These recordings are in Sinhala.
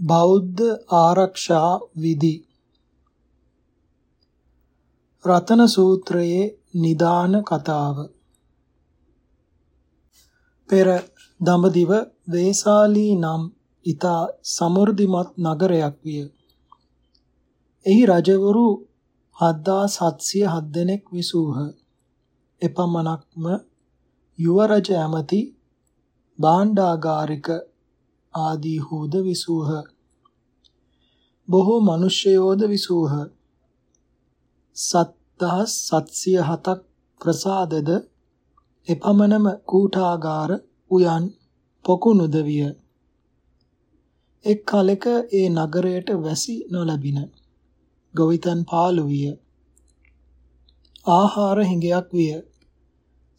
බෞද්ධ ආරක්ෂා විධි රතන සූත්‍රයේ නිදාන කතාව පෙර දඹදිව වේසාලී නම් ඊතා සමෘද්ධිමත් නගරයක් විය. එහි රජවරු 7707 දෙනෙක් විසූහ. එපමණක්ම යුව රජ ඇමති භාණ්ඩාගාරික ආදී හූද විසූහ. බොහෝ මිනිසයෝද විසූහ. 7707ක් ප්‍රසාදද එපමණම කූටාගාර උයන් පොකුණුද විය. එක් කලෙක ඒ නගරයට වැසි නොලැබින. ගොවිතැන් පාළු විය. ආහාර හිඟයක් විය.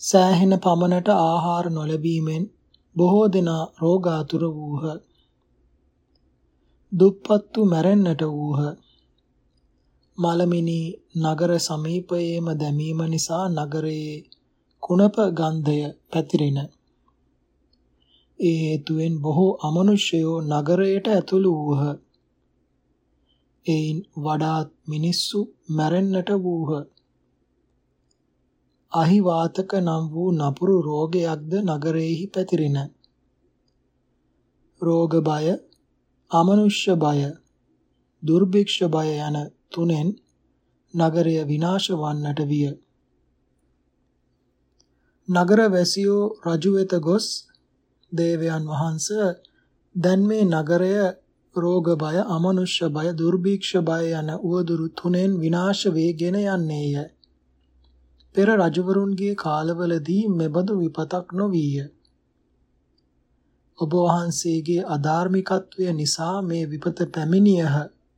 සෑහෙන පමණට ආහාර නොලැබීමෙන් බොහෝ දෙනා රෝගාතුර වූහ. දුප්පත්තු මැරෙන්නට වූහ. මලමිනි නගර සමීපයේම දැමීම නිසා නගරයේ කුණප ගන්ධය පැතිරින. ඒ හේතුවෙන් බොහෝ අමනුෂ්‍යයෝ නගරයට ඇතුළු වූහ. එයින් වඩාත් මිනිස්සු මැරෙන්නට වූහ. අහිවාතක නම් වූ නපුරු රෝගයක්ද නගරයේහි පැතිරින. රෝග බය, අමනුෂ්‍ය බය, දුර්භික්ෂ බය යන තුනෙන් නගරය විනාශ වන්නට විය. නගර වැසියෝ රජු වෙත ගොස් දේවයන් වහන්ස දැන් මේ නගරය රෝග බය, අමනුෂ්‍ය බය, දුර්භික්ෂ බය යන උවදුරු තුනෙන් විනාශ වේගෙන යන්නේය. පෙර රජවරුන්ගේ කාලවලදී මෙබඳු විපතක් නොවිය. ඔබ වහන්සේගේ අධාර්මිකත්වය නිසා මේ විපත පැමිණියහ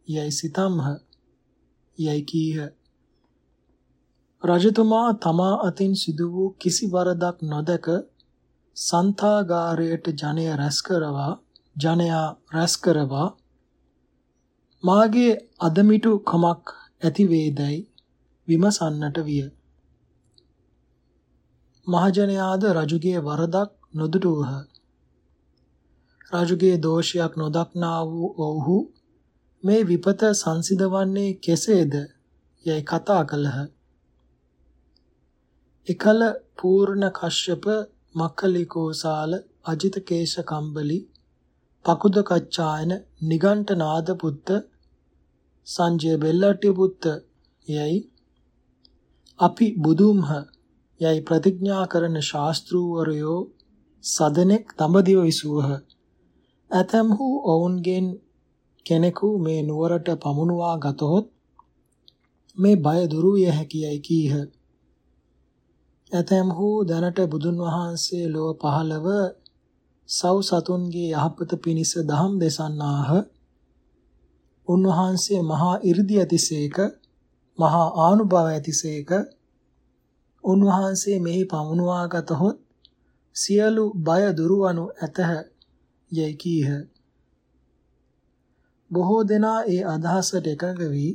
යයි සිතම්හ යයි කීහ. රජතුමා තමා අතින් සිදු වූ කිසි වරදක් නොදක සන්තාගාරයට ජනය රැස් කරවා ජනයා රැස් කරවා මාගේ අදමිටු කමක් ඇති වේදයි විමසන්නට විය. මහජනයාද රජුගේ වරදක් නොදුටුවහ. රජුගේ දෝෂයක් නොදක්නා වූ ඔවුහු මේ විපත සංසිඳවන්නේ කෙසේද යයි කතා කළහ. එකල පූර්ණ කශ්‍යප මක්කලිකෝසාල අජිත කේශ කම්බලි පකුද කච්චායන නිගණ්ඨනාද පුත්ත සංජය බෙල්ලට්ටි පුත්ත යයි අපි බුදුම්හ යයි ප්‍රතිඥා කරන ශාස්ත්‍රූවරයෝ සදනෙක් දඹදිව විසූහ. ඇතැම්හු ඔවුන්ගෙන් කෙනෙකු මේ නුවරට පමුණුවා ගතහොත් මේ බය දුරු විය හැකියයි කීහ. ඇතැම්හු දැනට බුදුන් වහන්සේ ලොව පහළව සව් සතුන්ගේ යහපත පිණිස දහම් දෙසන්නාහ. උන්වහන්සේ මහා 이르දි ඇතිසේක මහා ආනුභාව ඇතිසේක උන්වහන්සේ මෙහි පමුණුවා ගතහොත් සියලු බය දුරවනු ඇතහ යයි කීහ. බොහෝ දෙනා ඒ අදහසට එකඟ වී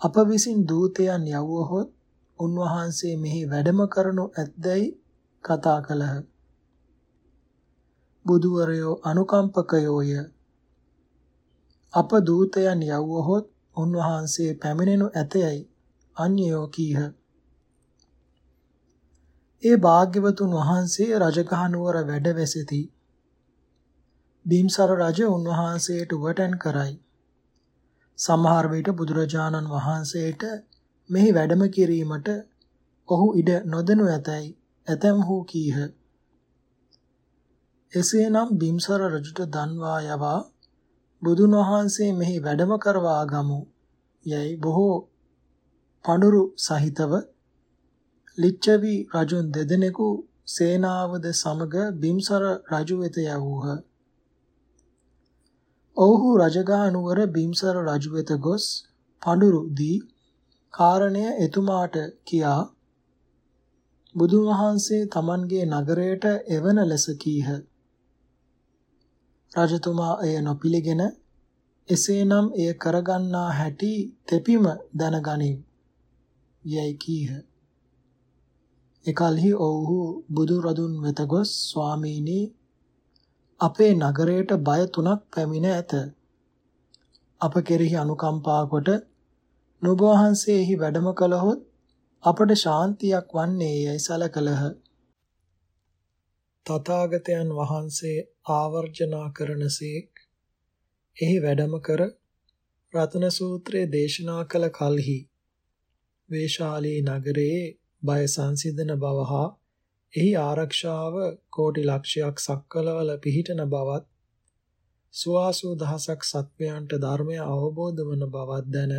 අප විසින් දූතයන් යවුවහොත් උන්වහන්සේ මෙහි වැඩම කරනු ඇත්දැයි කතා කළහ. බුදුවරයෝ අනුකම්පකයෝය. අප දූතයන් යවුවහොත් උන්වහන්සේ පැමිණෙනු ඇතයයි අන්‍යයෝ කීහ. ඒ භාග්‍යවතුන් වහන්සේ රජගහ නුවර වැඩ වැසෙති. බිම්සර රජ උන්වහන්සේට උවටන් කරයි. සමහර විට බුදුරජාණන් වහන්සේට මෙහි වැඩම කිරීමට ඔහු ඉඩ නොදෙනු ඇතැයි ඇතැම්හු කීහ. එසේනම් බිම්සර රජුට දන්වා යවා බුදුන් වහන්සේ මෙහි වැඩම කරවා ගමු යයි බොහෝ පඳුරු සහිතව ලිච්ඡවි රජුන් දෙදෙනෙකු සේනාවද සමග බිම්සර රජු වෙත යවූහ. ඔව්හු රජගහ නුවර බිම්සර රජු වෙත ගොස් පඳුරු දී කාරණය එතුමාට කියා බුදුන් වහන්සේ Tamanගේ නගරයට එවන ලෙස කීහ. රජතුමා එය නොපිළිගෙන එසේනම් එය කරගන්නා හැටි තෙපිම දැනගනිව් යයි කීහ. එකල්හි ඔවුහු බුදු රදුන් වෙත ගොස් ස්වාමීනි අපේ නගරයට බය තුනක් පැමිණ ඇත. අප කෙරෙහි අනුකම්පා කොට නුඹ වහන්සේ එහි වැඩම කළහොත් අපට ශාන්තියක් වන්නේ යයි සලකලහ. තථාගතයන් වහන්සේ ආවර්ජනා කරනසේක් එහි වැඩම කර රතන සූත්‍රයේ දේශනා කළ කලෙහි වේශාලී නගරයේ බය සංසිඳන බව හා එහි ආරක්ෂාව කෝටි ලක්ෂයක් සක්වලවල පිහිටන බවත් සුවාසු දහසක් සත්වයන්ට ධර්මය අවබෝධ වන බවත් දැන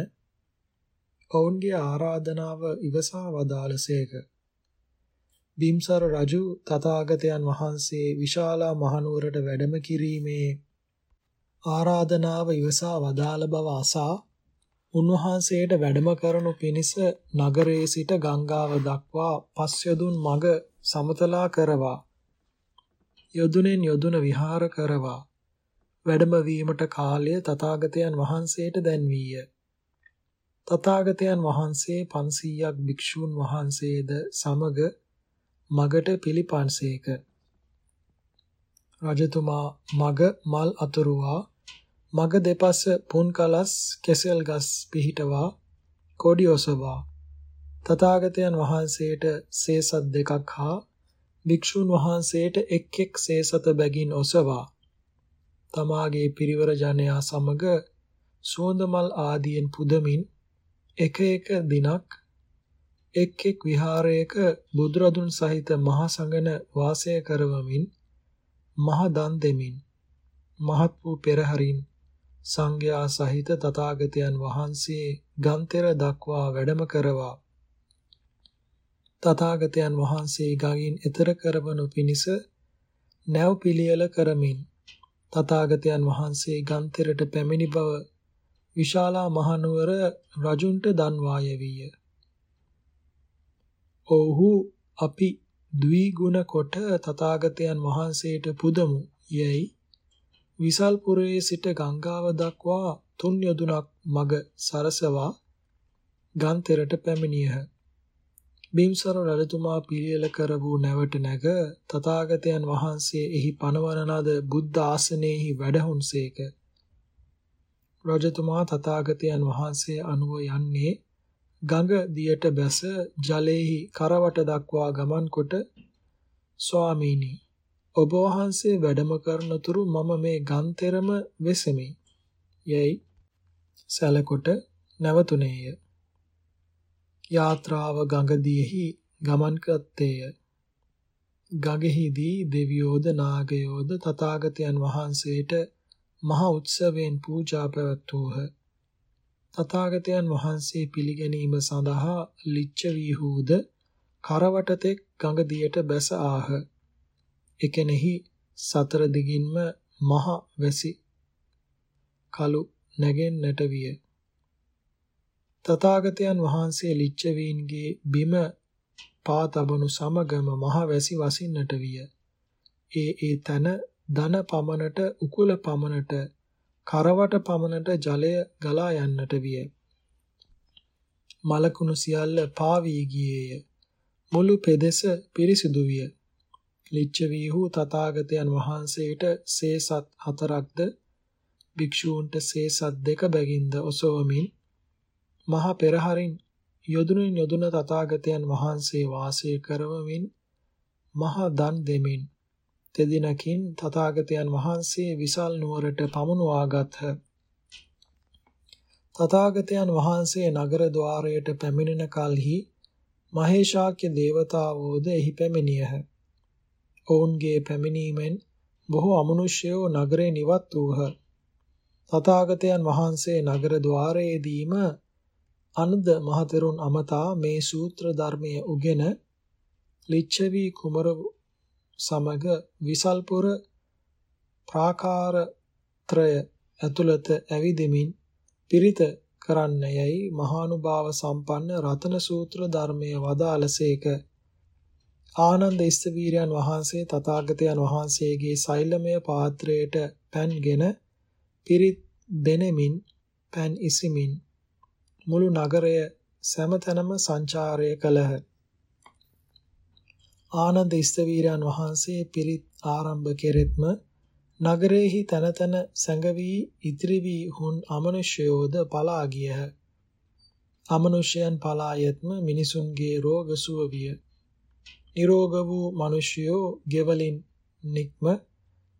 ඔවුන්ගේ ආරාධනාව ඉවසා වදාළසේක. බිම්සර රජු තථාගතයන් වහන්සේ විශාලා මහනුවරට වැඩම කිරීමේ ආරාධනාව ඉවසා වදාළ බව අසා උන්වහන්සේට වැඩම කරනු පිණිස නගරයේ සිට ගංගාව දක්වා පස් යොදුන් මග සමතලා කරවා යොදුනෙන් යොදුන විහාර කරවා වැඩම වීමට කාලය තථාගතයන් වහන්සේට දැන්වීය. තථාගතයන් වහන්සේ 500ක් භික්ෂූන් වහන්සේද සමග මගට පිළිපන්සේක. රජතුමා මග මල් අතුරුවා මග දෙපස පුන් කලස් කෙසෙල් ගස් පිහිටවා කොඩි ඔසවා. තථාගතයන් වහන්සේට සේසත් දෙකක් හා භික්ෂුන් වහන්සේට එක් එක් සේසත බැගින් ඔසවා. තමාගේ පිරිවර ජනයා සමග සුවඳ මල් ආදියෙන් පුදමින් එක එක දිනක් එක් එක් විහාරයක බුදුරදුන් සහිත මහා සංඝන වාසය කරවමින් මහ දන් දෙමින් මහත් වූ පෙරහරින් සංඝයා සහිත තථාගතයන් වහන්සේ ගන්තර දක්වා වැඩම කරවා තථාගතයන් වහන්සේ ගඟින් එතර කරවනු පිණිස නැව් පිළියෙල කරමින් තථාගතයන් වහන්සේ ගන්තෙරට පැමිණි බව විශාලා මහනුවර රජුන්ට දන්වාය විය. ඔව්හු අපි ද්විගුණ කොට තථාගතයන් වහන්සේට පුදමු යැයි විසල්පුරයේ සිට ගංගාව දක්වා තුන් යොදුනක් මග සරසවා ගන්තෙරට පැමිණියහ. බිම්සර රජතුමා පිළියෙල කර වූ නැවට නැග තථාගතයන් වහන්සේ එහි පනවන ලද බුද්ධ ආසනයේහි වැඩහුන්සේක. රජතුමා තථාගතයන් වහන්සේ අනුව යන්නේ ගඟ දියට බැස ජලයේහි කරවට දක්වා ගමන් කොට ස්වාමීනි ඔබ වහන්සේ වැඩම කරන තුරු මම මේ ගන්තෙරම වෙසෙමි යයි සැලකොට නැවතුනේය යාත්‍රාව ගඟදියෙහි ගමන් කත්තේය. ගඟෙහිදී දෙවියෝද නාගයෝද තථාගතයන් වහන්සේට මහ උත්සවයෙන් පූජා පැවැත්වූහ. තථාගතයන් වහන්සේ පිළිගැනීම සඳහා ලිච්ඡවීහුද කරවටතෙක් ගඟදියට බැස ආහ. එකෙනෙහි සතර දිගින්ම මහ වැසි කලු නැගෙන්නට විය. තථාගතයන් වහන්සේ ලිච්ඡවීන්ගේ බිම පා තබනු සමගම මහ වැසි වසින්නට විය. ඒ ඒ තන දන පමණට උකුල පමණට කරවට පමණට ජලය ගලා යන්නට විය. මලකුණු සියල්ල පාවී ගියේය. මුළු පෙදෙස පිරිසිදු විය. ලිච්ඡවීහු තථාගතයන් වහන්සේට සේසත් හතරක්ද භික්ෂූන්ට සේසත් දෙක බැගින්ද ඔසවමින් මහ පෙරහරින් යොදුනින් යොදුන තථාගතයන් වහන්සේ වාසය කරවමින් මහ දන් දෙමින් තෙදිනකින් තථාගතයන් වහන්සේ විසල් නුවරට පමුණවාගත්හ. තථාගතයන් වහන්සේ නගර ద్వාරයට පැමිණෙන කලෙහි මහේශාක්‍ය දේවතාවෝද එහි පැමිණියහ. ඔවුන්ගේ පැමිණීමෙන් බොහෝ අමනුෂ්‍යයෝ නගරේ නිවත් වූහ. තථාගතයන් වහන්සේ නගර ద్వාරයේදීම අනුද මහතෙරුන් අමතා මේ සූත්‍ර ධර්මයේ උගෙන ලිච්ඡවි කුමර සමග විසල්පුර ප්‍රාකාර ත්‍රය ඇතුළත ඇවිදෙමින් පිරිත කරන්න යයි මහානුභාව සම්පන්න රතන සූත්‍ර ධර්මයේ වදාළසේක ආනන්ද ඉස්තවීරයන් වහන්සේ තථාගතයන් වහන්සේගේ සෛලමය පාත්‍රයට පැන්ගෙන පිරිත් දෙනෙමින් පැන් ඉසිමින් මුළු නගරය සෑමතැනම සංචාරය කළහ. ආනන්ද ස්තවීරයන් වහන්සේ පිරිත් ආරම්භ කෙරෙත්ම නගරේහි තන තන සැඟවී ඉතිරි වී හුන් අමනුෂ්‍යයෝද පලා ගියහ. අමනුෂ්‍යයන් පලා යත්ම මිනිසුන්ගේ රෝග සුව විය. නිරෝග වූ මිනිසයෝ ගෙවලින් නික්ම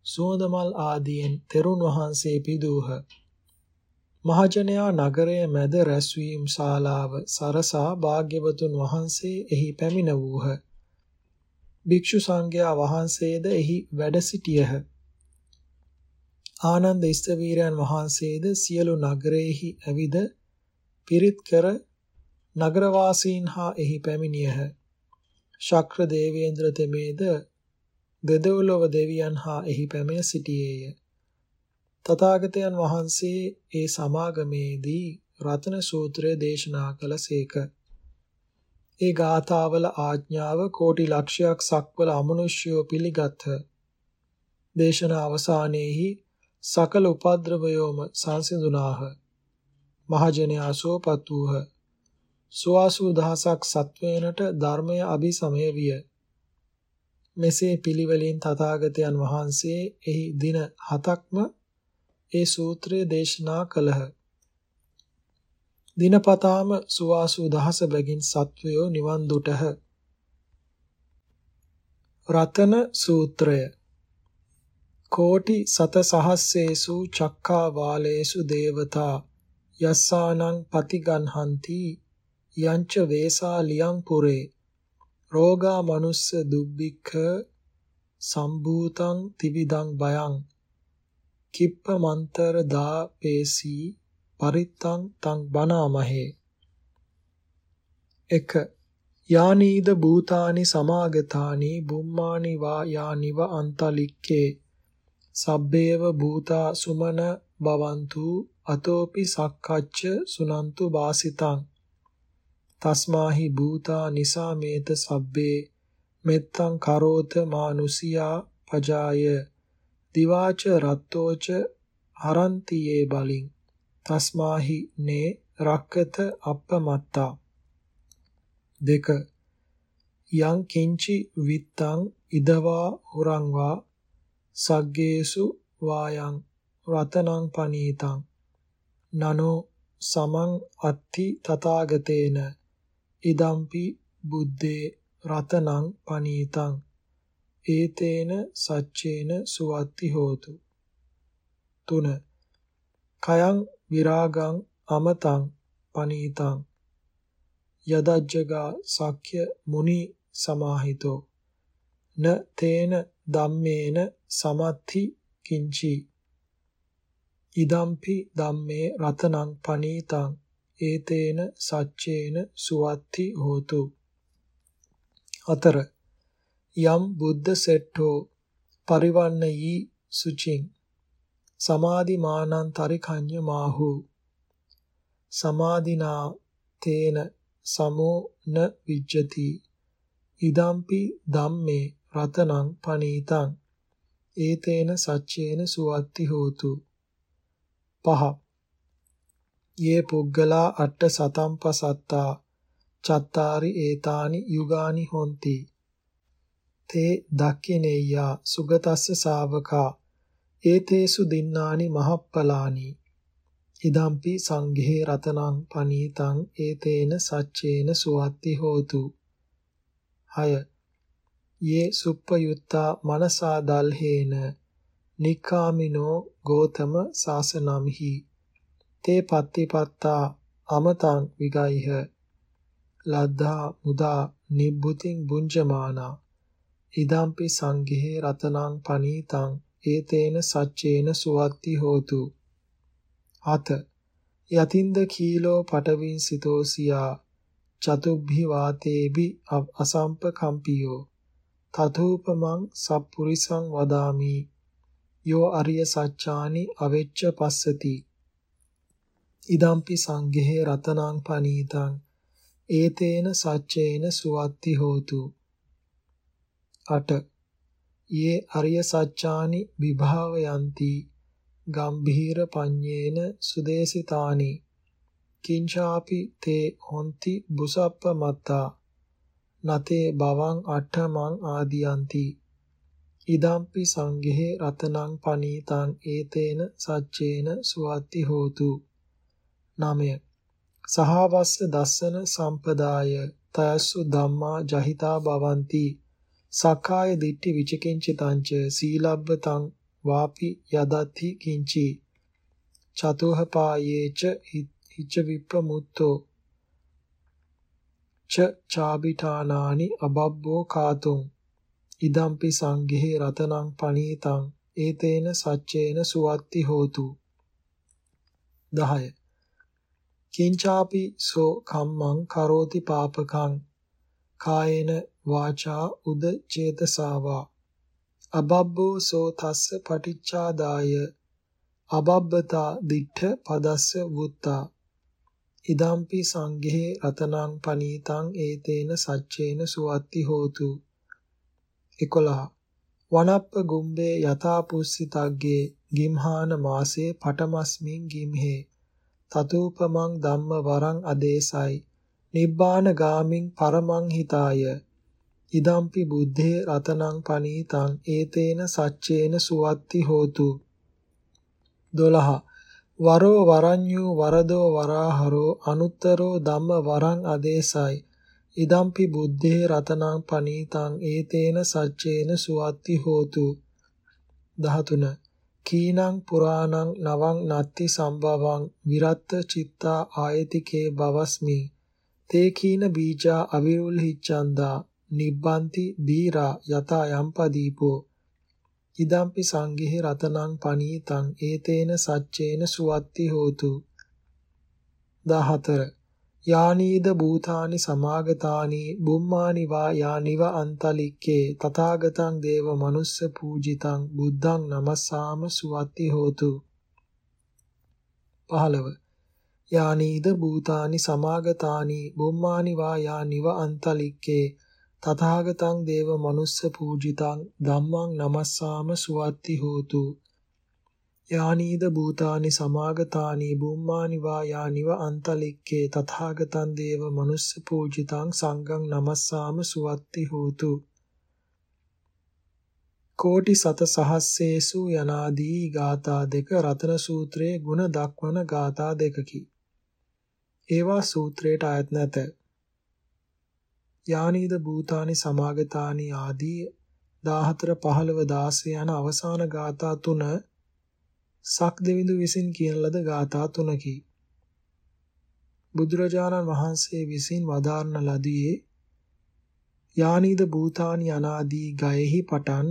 සුවඳමල් ආදීන් තෙරුන් වහන්සේ පිදූහ. මහජනයා නගරයේ මැද රැස්වීම් ශාලාව සරසා භාග්‍යවතුන් වහන්සේ එහි පැමිණ වූහ. භික්ෂු සංඝයා වහන්සේද එහි වැඩ සිටියහ. ආනන්ද ස්තවීරයන් වහන්සේද සියලු නගරයේහි ඇවිද පිරිත් කර නගරවාසීන් හා එහි පැමිණියහ. ශක්‍ර දේවේන්ද්‍ර තෙමේද දෙදොලොව දෙවියන් හා එහි පැමිණ සිටියේය. තථාගතයන් වහන්සේ ඒ සමාගමේදී රතන සූත්‍රය දේශනා කළසේක. ඒ ගාථාවල ආඥාව කෝටි ලක්ෂයක් සක්වල අමනුෂ්‍යෝ පිළිගත්හ. දේශනා අවසානයේහි සකල උපද්‍රවයෝම සංසිඳුනාහ. මහජනයා සෝපත් වූහ. සුවාසු දහසක් සත්වයනට ධර්මය අභිසමය විය. මෙසේ පිළිවෙලින් තථාගතයන් වහන්සේ එහි දින හතක්ම ඒ සූත්‍රය දේශනා කළහ. දිනපතාම සුවාසු දහස බැගින් සත්වයෝ නිවන් දුටහ. රතන සූත්‍රය කෝටි සත සහස්සේසු චක්ඛා වාලේසු දේවතා යස්සානං පතිගන්හන්ති යංච වේසා ලියං පුරේ. රෝගා මනුස්ස දුබ්බික්ඛ සම්භූතං තිවිදං බයං කිප්ප මන්තර දාපේසී පරිත්තං තං බනාමහේ. එක. යානීද භූතානි සමාගතානි බුම්මානි වා යානිව අන්තලික්කේ. සබ්බේව භූතා සුමන භවන්තු අතෝපි සක්කච්ච සුනන්තු වාසිතං. තස්මාහි භූතා නිසා මේත සබ්බේ මෙත්තං කරෝත මානුසියා පජාය. දිවාච රත්තෝච හරන්තියේ බලින්. තස්මාහි නේ රක්කත අප්පමත්තා. දෙක. යං කිංචි විත්තං ඉදවා හුරංවා සග්ගේසු වායං රතනං පනීතං. නනෝ සමං අත්ති තථාගතේන. ඉදම්පි බුද්දේ රතනං පනීතං ඒතේන සච්චේන සුවත්ති හෝතු. 3 කයං විරාගං අමතං පනීතං යදජ්ජගා සක්්‍ය මුනි සමාහිතෝ. න තේන ධම්මේන සමත්ති කිංචි. ඉදම්පි ධම්මේ රතනං පනීතං ඒතේන සච්චේන සුවත්ති හෝතු. හතර යම් බුද්ධ සෙට්ඨෝ පරිවන්නයි සුචින්. සමාධි මානං තරිකඤ්ඤ මාහු. සමාධිනා තේන සමෝ න විජ්ජති. ඉදම්පි ධම්මේ රතනං පනීතං. ඒතේන සච්චේන සුවත්ති හෝතු. පහ යේ පුග්ගලා අට්ඨ සතම්පසත්තා. චත්තාරි ඒතානි යුගානි හොಂತಿ තේ දක්ඛිනේයා සුගතස්ස ශාවකා. ඒතේසු දින්නානි මහප්පලානි. ඉදම්පි සංඝේ රතනං පනීතං ඒතේන සච්චේන සුවත්ති හෝතු. 6 යේ සුප්පයුත්තා මනසා දල්හේන. නික්කාමිනෝ ගෝතම සාසනම්හි තේ පත්තිපත්තා අමතං විගයිහ ලද්දා මුදා නිබ්බුතින් බුංජමානා ඉදම්පි සංඝේ රතනං පනීතං ඒතේන සච්චේන සුවත්ති හෝතු. හත යතින්ද කීලෝ පටවින් සිතෝසියා චතුබ්බි වාතේබි අසම්ප කම්පියෝ. තතූපමං සප්පුරිසං වදාමි. යෝ අරිය සච්චානි අවෙච්ච පස්සති. ඉදම්පි සංඝේ රතනං පනීතං ඒතේන සච්චේන සුවත්ති හෝතු. 8 යේ අරිය සච්චානි විභාවයන්ති ගම්භීර පඤ්ඤේන සුදේසිතානි. කිංචාපි තේ හොಂತಿ බුසප්ප මත්තා නතේ බවං අට්ඨමං ආදියන්ති. ඉදම්පි සංඝේ රතනං පනීතං ඒතේන සච්චේන සුවත්ති හෝතු. 9 සහවස්ස දස්සන සම්පදාය තයස්සු ධම්මා ජහිතා භවಂತಿ. සක්කාය දිට්ඨි විචිකිංචිතංච සීලබ්බතං වාපි යදති කිංචි. චතුහ පායේච හිච්ච විප්පමුත්තෝ ච චාබිඨානානි අබබ්බෝ කාතුං. ඉදම්පි සංඝේ රතනං පනීතං. ඒතේන සච්චේන සුවත්ති හෝතු. 10 කිංචාපි සෝ කම්මං කරෝති පාපකං කායේන වාචා උද චේතසාවා. අබබ්බෝ සෝ තස්ස පටිච්චාදාය අබබ්බතා දිඨ පදස්ස වුත්තා. ඉදම්පි සංඝේ රතනං පනීතං ඒතේන සච්චේන සුවත්ති හෝතු. 11 වනප්ප ගුම්බේ යථා පුස්සිතග්ගේ ගිම්හාන මාසේ පටමස්මින් ගිම්හේ. තතූපමං ධම්ම වරං අදේසයි. නිබ්බාන ගාමින් පරමං හිතාය. ඉදම්පි බුද්ධේ රතනං පනීතං ඒතේන සච්චේන සුවත්ති හෝතු. 12 වරෝ වරඤ්ඤු වරදෝ වරාහරෝ අනුත්තරෝ ධම්ම වරං අදේසයි. ඉදම්පි බුද්ධේ රතනං පනීතං ඒතේන සච්චේන සුවත්ති හෝතු. 13 කීනං පුරාණං නවං නත්ති සම්භවං විරත්ත චිත්තා ආයතිකේ බවස්මි. තේ කීන බීජා අවිරුල් හිච්ඡන්දා නිබ්බන්ති දීරා යතා යම්පදීපෝ. ඉදම්පි සංඝේ රතනං පනීතං ඒතේන සච්චේන සුවත්ති හෝතු. 14 යානීද භූතානි සමාගතානි බුම්මානි වා යානිව අන්තලික්කේ තථාගතං දේව මනුස්ස පූජිතං බුද්ධං නමස්සාම සුවත්ති හෝතු. 15 යානීද භූතානි සමාගතානි බුම්මානි වා යානිව අන්තලික්කේ තථාගතං දේව මනුස්ස පූජිතං ධම්මං නමස්සාම සුවත්ති හෝතු. යානීද භූතානි සමාගතානි බුම්මානි වා යානිව අන්තලික්කේ තථාගතං දේව මනුස්ස පූජිතං සංඝං නමස්සාම සුවත්ති හෝතු කෝටි සත සහස්සේසු යනාදී ගාථා දෙක රතන සූත්‍රයේ ಗುಣ දක්වන ගාථා දෙකකි. ඒවා සූත්‍රයට අයත් නැත. යානීද භූතානි සමාගතානි ආදී 14 15 16 යන අවසාන ගාථා තුන සක් දෙවිඳු විසින් කියන ලද ගාථා තුනකි. බුදුරජාණන් වහන්සේ විසින් වදාරන ලදී යානීද භූතානි අනාදී ගයෙහි පටන්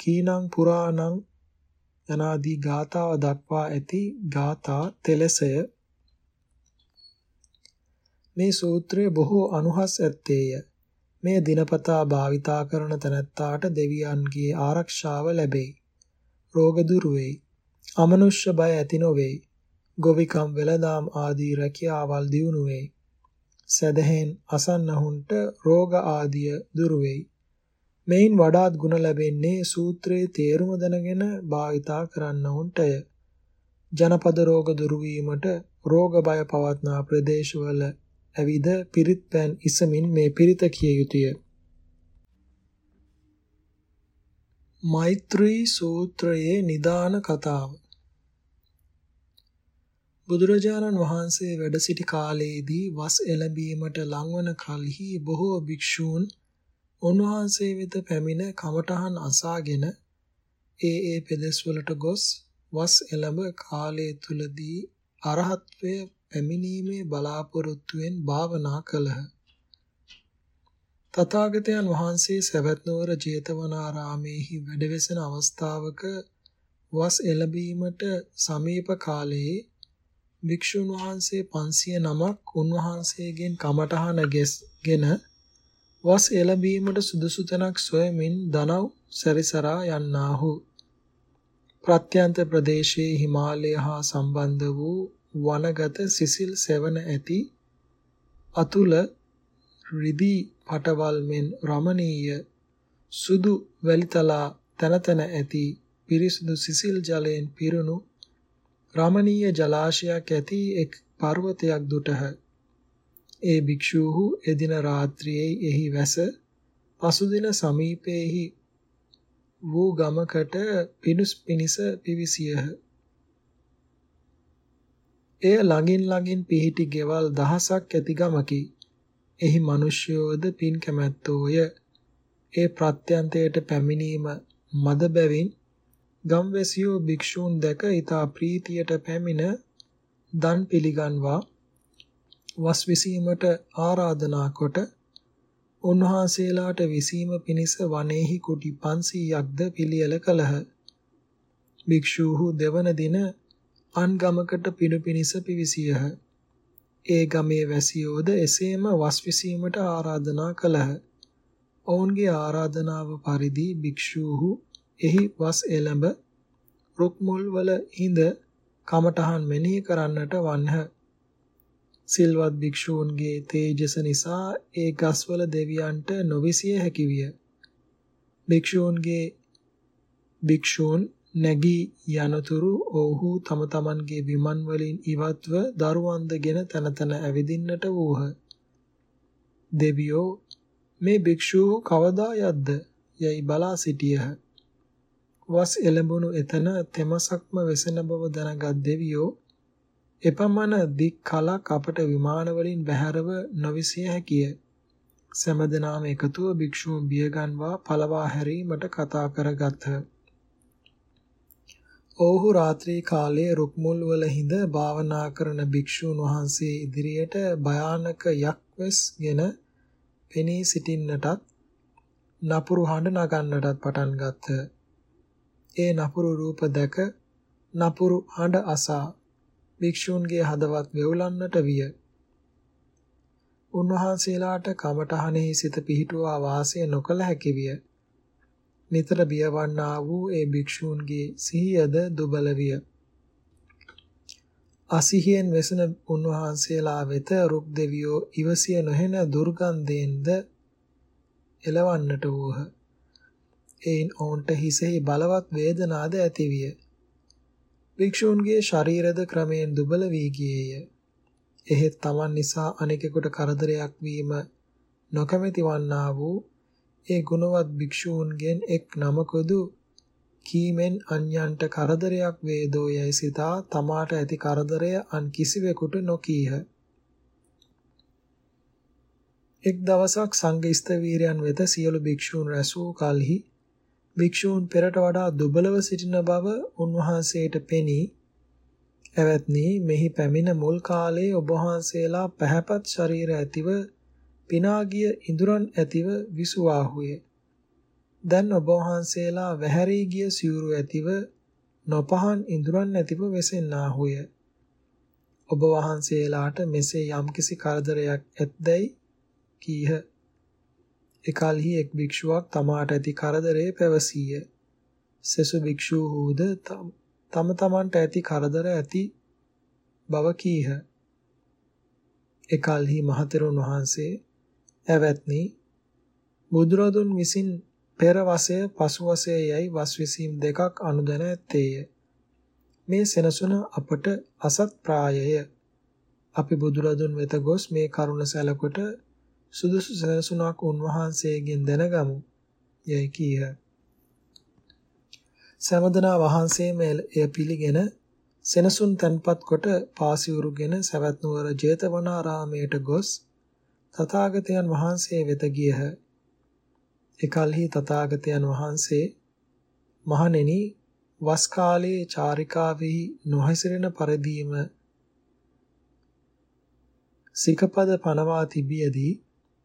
කීනං පුරාණං යනාදී ගාථාව දක්වා ඇති ගාථා තෙලසය මේ සූත්‍රය බොහෝ අනුහස් ඇත්තේය. මේ දිනපතා භාවිතා කරන තැනැත්තාට දෙවියන්ගේ ආරක්ෂාව ලැබෙයි. රෝග දුරු වෙයි. අමනුෂ්‍ය බය ඇති නොවේයි. ගොවිකම් වෙළඳාම් ආදී රැකියාවල් දියුණු වෙයි. සදහෙන් අසන්නහුන්ට රෝග ආදිය දුරු වෙයි. මෙයින් වඩාත් ගුණ ලැබෙන්නේ සූත්‍රයේ තේරුම දැනගෙන භාවිතා කරන්නවුන්ටය. ජනපද රෝග දුරු වීමට රෝග බය පවත්නා ප්‍රදේශවල ඇවිද පිරිත් පෑන් ඉසමින් මේ පිරිත කිය යුතුය. මෛත්‍රී සූත්‍රයේ නිදාන කතාව බුදුරජාණන් වහන්සේ වැඩ සිටි කාලයේදී වස් එළඹීමට ලංවන කලෙහි බොහෝ භික්ෂූන් උන්වහන්සේ වෙත පැමිණ කමඨහන් අසාගෙන ඒ ඒ පෙදෙස්වලට ගොස් වස් එළඹ කාලය තුලදී අරහත්වය පැමිණීමේ බලාපොරොත්තුවෙන් භාවනා කළහ. තථාගතයන් වහන්සේ සවැත් නුවර ජේතවනාරාමේහි වැඩවෙසෙන අවස්ථාවක වස් එළඹීමට සමීප කාලයේ භික්ෂුන් වහන්සේ 500 නමක් උන්වහන්සේගෙන් කමඨහන ගෙන වස් එළඹීමට සුදුසු තැනක් සොයමින් දනව් සැරිසරා යන්නාහු. ප්‍රත්‍යන්ත ප්‍රදේශයේ හිමාලය හා සම්බන්ධ වූ වනගත සිසිල් සෙවන ඇති අතුල රිදී පටවල් මෙන් රමණීය සුදු වැලිතලා තන තන ඇති පිරිසුදු සිසිල් ජලයෙන් පිරුණු රමණීය ජලාශයක් ඇති එක් පර්වතයක් දුටහ. ඒ භික්ෂූහු එදින රාත්‍රියේ එහි වැස පසුදින සමීපයේහි වූ ගමකට පිණුස් පිනිස පිවිසියහ. එය ළඟින් ළඟින් පිහිටි ගෙවල් දහසක් ඇති ගමකි. එහි මිනිස්යෝද පින් කැමැත්තෝය. ඒ ප්‍රත්‍යන්තයට පැමිණීම මද බැවින් ගම්වැසියෝ භික්ෂූන් දැක ඊතා ප්‍රීතියට පැමිණ දන් පිළිගන්වා වස් විසීමට ආරාධනා කොට උන්වහන්සේලාට විසීම පිණිස වනේහි කුටි 500ක්ද පිළියෙල කළහ. භික්ෂූහු දෙවන දින අන් ගමකට පිණු පිණිස පිවිසියහ. ඒ ගමේ වැසියෝද එසේම වස් විසීමට ආරාධනා කළහ. ඔවුන්ගේ ආරාධනාව පරිදි භික්ෂූහු එහි වස් එළඹ රුක් මුල් වල හිඳ කමඨහන් මෙනෙහි කරන්නට වන්හ. සිල්වත් භික්ෂූන්ගේ තේජස නිසා ඒ ගස්වල දෙවියන්ට නොවිසිය හැකි විය. භික්ෂූන්ගේ භික්ෂූන් නැගී යනතුරු ඔවුහු තම තමන්ගේ විමන් වලින් ඉවත්ව දරුවන්දගෙන තන තන ඇවිදින්නට වූහ. දෙවියෝ මේ භික්ෂූ කවදා යද්ද යයි බලා සිටියහ. වස් එළඹුණු එතන තෙමසක්ම වෙසෙන බව දැනගත් දෙවියෝ එපමණ දික් කලක් අපට විමාන වලින් බැහැරව නොවිසිය හැකිය. සෑමදෙනාම එකතුව භික්ෂූන් බියගන්වා පළවා හැරීමට කතා කරගත්හ. ඔවුහු රාත්‍රී කාලයේ රුක්මුල් වල හිඳ භාවනා කරන භික්ෂූන් වහන්සේ ඉදිරියට භයානක යක්වැස්ගෙන පෙනී සිටින්නටත් නපුරු හඬ නගන්නටත් පටන් ගත්හ. ඒ නපුරු රූප දැක නපුරු හඬ අසා භික්ෂූන්ගේ හදවත් වෙවුලන්නට විය. උන්වහන්සේලාට කමඨහනෙහි සිත පිහිටුවා වාසය නොකළ හැකි විය. නිතර බියවන්නා වූ ඒ භික්ෂූන්ගේ සිහියද දුබල විය. අසිහියෙන් වෙසෙන උන්වහන්සේලා වෙත රුක් දෙවියෝ ඉවසිය නොහෙන දුර්ගන්ධයෙන්ද එලවන්නට වූහ. එයින් ඔවුන්ට හිසෙහි බලවත් වේදනාද ඇතිවිය. භික්ෂූන්ගේ ශරීරද ක්‍රමයෙන් දුබල වී ගියේය. එහෙත් Taman නිසා අනෙකෙකුට කරදරයක් වීම නොකමැති වන්නා වූ ඒ ගුණවත් භික්ෂූන්ගෙන් එක් නමකදු කීමෙන් අන්‍යන්ට කරදරයක් වේදෝ යයි සිතා තමාට ඇති කරදරය අන් කිසිවෙකුට නොකීහ. එක් දවසක් සංඝ ස්තවීරයන් වෙත සියලු භික්ෂූන් රැස් වූ කලෙහි භික්ෂූන් පෙරට වඩා දුබලව සිටින බව උන්වහන්සේට පෙනී එවත්නි මෙහි පැමිණ මුල් කාලයේ ඔබ වහන්සේලා පැහැපත් ශරීර ඇතිව පිනාගිය ඉඳුරන් ඇතිව විසුවාහුය. දැන් ඔබ වහන්සේලා වැහැරී ගිය සිවුරු ඇතිව නොපහන් ඉඳුරන් ඇතිව වෙසෙන්නාහුය. ඔබ වහන්සේලාට මෙසේ යම්කිසි කරදරයක් ඇත්දැයි කීහ. එකල්හි එක් භික්ෂුවක් තමාට ඇති කරදරේ පැවසීය. සෙසු භික්ෂූහුද තම තමන්ට ඇති කරදර ඇති බව කීහ. එකල්හි මහතෙරුන් වහන්සේ ඇවැත්නි බුදුරදුන් විසින් පෙර වසය පසු වසය යයි වස් විසීම් දෙකක් අනුදැන ඇත්තේය. මේ සෙනසුන අපට අසත් ප්‍රායය. අපි බුදුරදුන් වෙත ගොස් මේ කරුණ සැලකොට සුදුසු සැලසුමක් උන්වහන්සේගෙන් දැනගමු යයි කීහ. සමදනා වහන්සේම එය පිළිගෙන සෙනසුන් තන්පත් කොට පාසිවුරුගෙන සවැත් නුවර ජේතවනාරාමයට ගොස් තථාගතයන් වහන්සේ වෙත ගියහ. එකල්හි තථාගතයන් වහන්සේ මහණෙනි වස් කාලයේ චාරිකාවෙහි නොහැසිරෙන පරිදීම සිකපද පනවා තිබියදී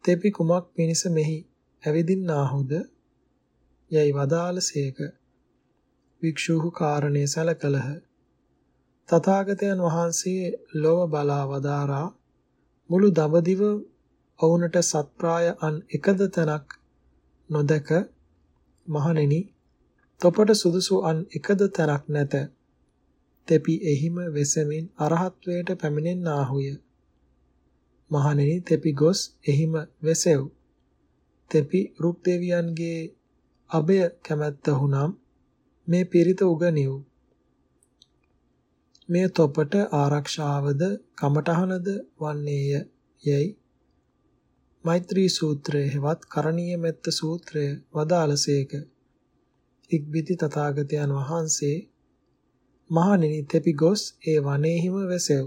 තෙපි කුමක් පිණිස මෙහි ඇවිදින්නාහුද? යයි වදාළසේක වික්ෂූහු කාරණේ සැලකලහ තථාගතයන් වහන්සේ ලොව බලා වදාරා මුළු දඹදිව ඔවුන්ට සත්ප්‍රාය අන් එකද තැනක් නොදක මහණෙනි තොපට සුදුසු අන් එකද තැනක් නැත. තෙපි එහිම වෙසමින් අරහත්වයට පැමිණෙන්නාහුය. මහණෙනි තෙපි ගොස් එහිම වෙසෙව්. තෙපි රුක් දෙවියන්ගේ අබය කැමැත්තහුනම් මේ පිරිත උගනිව්. මේ තොපට ආරක්ෂාවද කමඨහනද වන්නේය යයි මෛත්‍රී සූත්‍රයේ හෙවත් කරණීය මෙත්ත සූත්‍රය වදාළසේක. ඉක්බිති තථාගතයන් වහන්සේ මහණෙනි තෙපි ගොස් ඒ වනයේහිම වැසෙව්.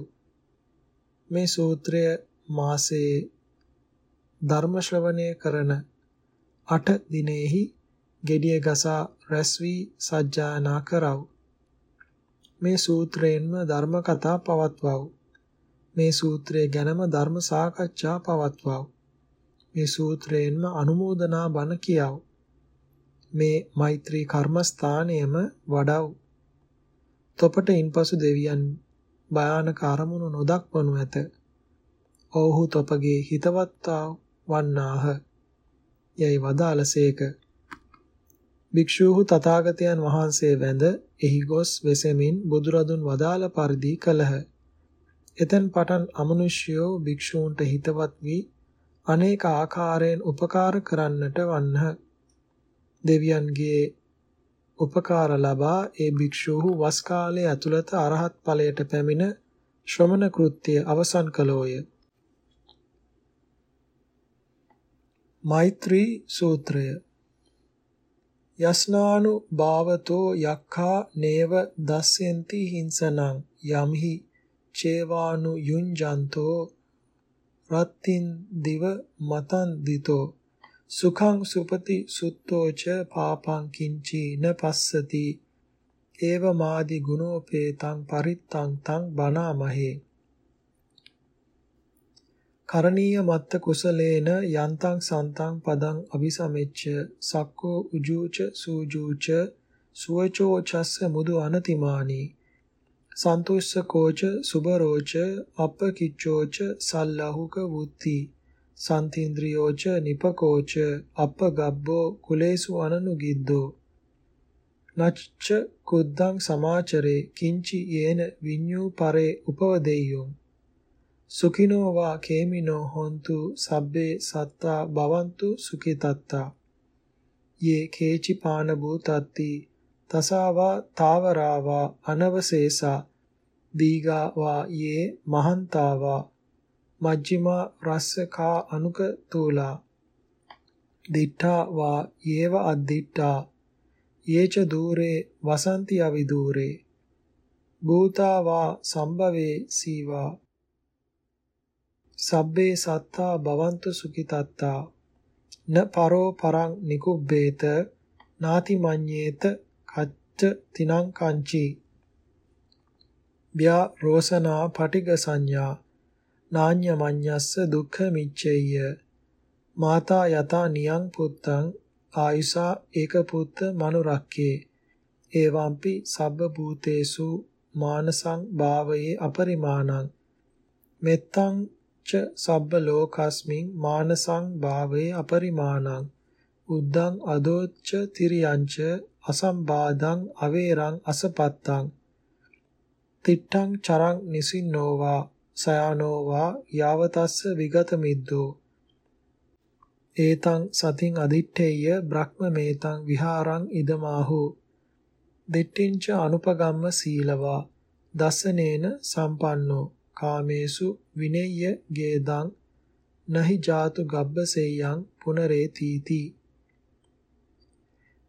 මේ සූත්‍රය මාසයේ ධර්ම ශ්‍රවණය කරන 8 දිනෙහි gediya gasa රැස් වී සජ්ජායනා කරව. මේ සූත්‍රයෙන්ම ධර්ම කතා පවත්වව. මේ සූත්‍රය ගැනම ධර්ම සාකච්ඡා පවත්වව. මේ සූත්‍රයෙන්ම අනුමෝදනා බණ කියව. මේ මෛත්‍රී කර්මස්ථානයම වඩව. තොපට ඉන්පසු දෙවියන් භයානක අරමුණු නොදක්වනු ඇත. ඔව්හු තොපගේ හිතවත්තා වන්නාහ. යයි වදාළසේක. භික්ෂූහු තථාගතයන් වහන්සේ වැඳ එහි ගොස් වෙසෙමින් බුදුරදුන් වදාළ පරිදි කළහ. එතෙන් පටන් අමනුෂ්‍යෝ භික්ෂූන්ට හිතවත් වී අනේක ආකාරයෙන් උපකාර කරන්නට වන්හ. දෙවියන්ගේ උපකාර ලබා ඒ භික්ෂූහු වස් කාලයේ ඇතුළත අරහත් ඵලයට පැමිණ ශ්‍රමණ කෘත්‍ය අවසන් කළෝය. මෛත්‍රී සූත්‍රය. යස්නානු භාවතෝ යක්ඛා නේව දස්සෙන්ති හිංසනං යම්හි චේවානු යුංජන්තෝ රත්තින් දිව මතන් දිතෝ සුඛං සුපති සුත්තෝච පාපං කිංචි න පස්සති ඒව මාදි ගුණෝපේතං පරිත්තං තං බණාමහේ. කරණීය මත්ත කුසලේන යන්තං සන්තං පදං අபிසමෙච්ච සක්කෝ උජූච සූජූච සුවචෝ චස්ස මුදු අනතිමානි සන්තුස්ස කෝච සුබරෝච අපකිච්චෝච සල්ලහුක වුත්ති සන්තින්ද්‍රියෝච නිපකෝච අපගබ්බෝ කුලේසු අනනුගිද්දෝ නච්ච කුද්දං සමාචරේ කිංචි යේන විඤ්ඤූ පරේ උපවදෙය්‍යෝ සුඛිනෝ වා කේමිනෝ හොන්තු සබ්බේ සත්තා භවන්තු සුඛිතත්තා. යේ කේචි පාන භූතත්ති තසාවා තාවරාවා අනවශේෂා දීගාවා යේ මහන්තාවා මජ්ක්‍ධිමා රස්සකා අනුක තූලා දිඨා වා යේව අද්දිඨා යේච দূරේ වසන්ති අවිදූරේ භූතා වා සම්භවේ සීවා සබ්බේ සත්තා භවන්තු සුඛිතත්තා. න පරෝ පරං නිකුබ්බේත නාති මඤ්ඤේත කච්ච තිනං කංචි. ව්‍යා රෝසනා පටිග සංඥා. නාඤ්ඤ මඤ්ඤස්ස දුක්ඛ මිච්ඡේය. මාතා යතා නියං පුත්තං ආයුසා ඒක පුත්ත මනුරක්කේ. ඒවම්පි සබ්බ භූතේසු මානසං භාවයේ අපරිමාණං. මෙත්තං ච සබ්බ ලෝකස්මින් මානසං භාවේ අපරිමාණං. උද්දං අදෝච්ච තිරියංච අසම්බාධං අවේරං අසපත්තං. තිට්ඨං චරං නිසින්නෝවා සයානෝවා යාවතස්ස විගත මිද්දෝ ඒතං සතින් අදිත්තේය බ්‍රහ්මමේතං විහාරං ඉදමාහු. දිට්ඨිංච අනුපගම්ම සීලවා. දසනේන සම්පන්නෝ. කාමේසු විනෙය්‍ය ගේදං නහි ජාතු ගබ්බසෙයං පුනරේතීති.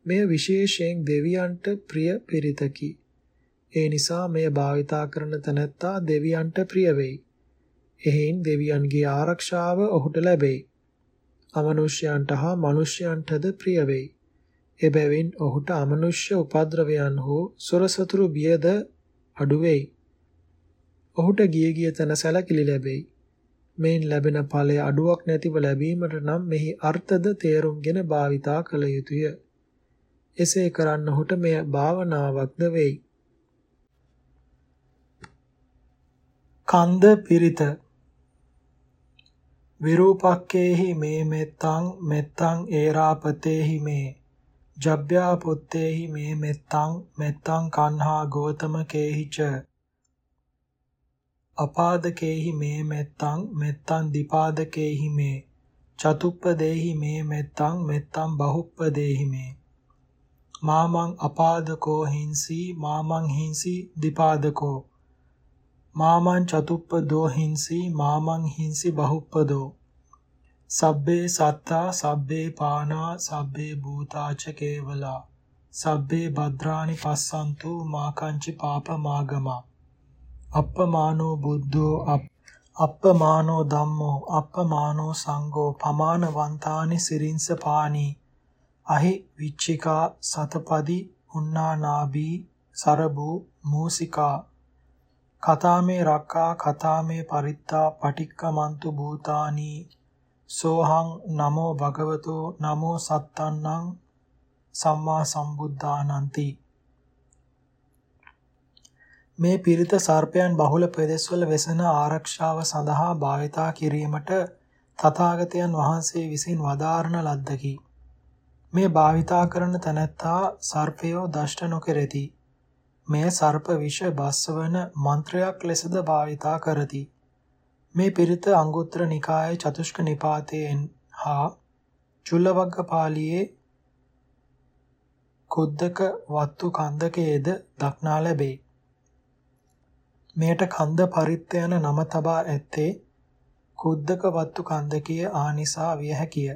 මෙය විශේෂයෙන් දෙවියන්ට ප්‍රිය පිරිතකි. ඒ නිසා මෙය භාවිතා කරන තැනැත්තා දෙවියන්ට ප්‍රිය වෙයි. එහෙයින් දෙවියන්ගේ ආරක්ෂාව ඔහුට ලැබෙයි. අමනුෂ්‍යයන්ට හා මනුෂ්‍යයන්ටද ප්‍රිය වෙයි. එබැවින් ඔහුට අමනුෂ්‍ය උපද්‍රවයන් හෝ සොරසතුරු බියද අඩු වෙයි. ඔහුට ගිය ගිය තැන සැලකිලි ලැබෙයි. මේන් ලැබෙන ඵලය අඩුවක් නැතිව ලැබීමට නම් මෙහි අර්ථද තේරුම්ගෙන භාවිතා කළ යුතුය. එසේ කරන්න ඔහුට මෙය භාවනාවක්ද වෙයි. කන්ද පිරිත විරූපක්කේහි මේ මෙත්තං මෙත්තං ඒරාපතේහි මේ ජබ්භ්‍යා පුත්තේහි මේ මෙත්තං මෙත්තං කන්හා ගෝතමකේහිච අපාදකේහි මේ මෙත්තං මෙත්තං දීපාදකේහි මේ. චතුප්පදේහි මේ මෙත්තං මෙත්තං බහුප්පදේහි මේ. මාමං අපාදකෝ හිංසි මාමං හිංසි දීපාදකෝ. මාමං චතුප්පදෝ හිංසි මාමං හිංසි බහුප්පදෝ. සබ්බේ සත්තා සබ්බේ පානා සබ්බේ භූතාච කේවලා. සබ්බේ භද්‍රානි පස්සන්තු මාකංචි පාප මාගමා අප්පමානෝ බුද්ධෝ අප්පමානෝ ධම්මෝ අප්පමානෝ සංඝෝ පමානවන්තානි සිරින්ස පානි අහි විච්චිකා සතපදි උන්නානාබී සරබු මූසිකා කතාමේ රක්කා කතාමේ පරිත්තා පටික්කමන්තු භූතානි සෝහං නමෝ භගවතෝ නමෝ සත්තන්නං සම්මා සම්බුද්ධානන්ති. මේ පිරිත සර්පයන් බහුල ප්‍රදේශවල වෙසෙන ආරක්ෂාව සඳහා භාවිතා කිරීමට තථාගතයන් වහන්සේ විසින් වදාරන ලද්දකි. මේ භාවිතා කරන තැනැත්තා සර්පයෝ දෂ්ට නොකෙරෙති. මෙය සර්ප විෂ බස්සවන මන්ත්‍රයක් ලෙසද භාවිතා කරති. මේ පිරිත අංගුත්තර නිකායේ චතුෂ්ක නිපාතයෙන් හා චුල්ලවග්ග පාළියේ කුද්දක වත්තු කන්දකයේද දක්නා ලැබේ. මෙයට කන්ද පරිත්ත යන නම තබා ඇත්තේ කුද්දක වත්තු කන්දකයේ ආනිසා විය හැකිය.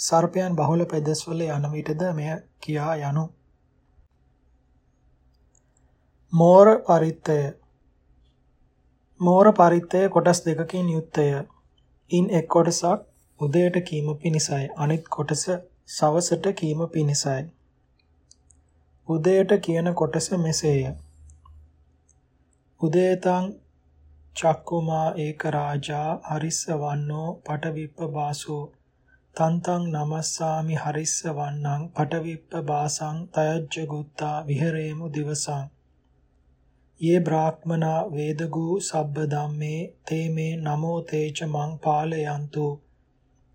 සර්පයන් බහුල පෙදස්වල යන විටද මෙය කියා යනු මෝර පරිත්තය මෝර පරිත්තය කොටස් දෙකකින් යුක්තය. ඉන් එක් කොටසක් උදයට කීම පිණිසයි අනිත් කොටස සවසට කීම පිණිසයි. උදයට කියන කොටස මෙසේය. උදේතං චක්කුමා ඒක රාජා හරිස්ස වන්නෝ පටවිප්ප බාසෝ තන්තං නමස්සාමි හරිස්ස වන්නං පටවිප්ප බාසං තයජ්ජ ගුත්තා විහෙරේමු දිවසං. යේ බ්‍රාහ්මනා වේදගූ සබ්බ ධම්මේ තේ මේ නමෝ තේච මං පාලයන්තු.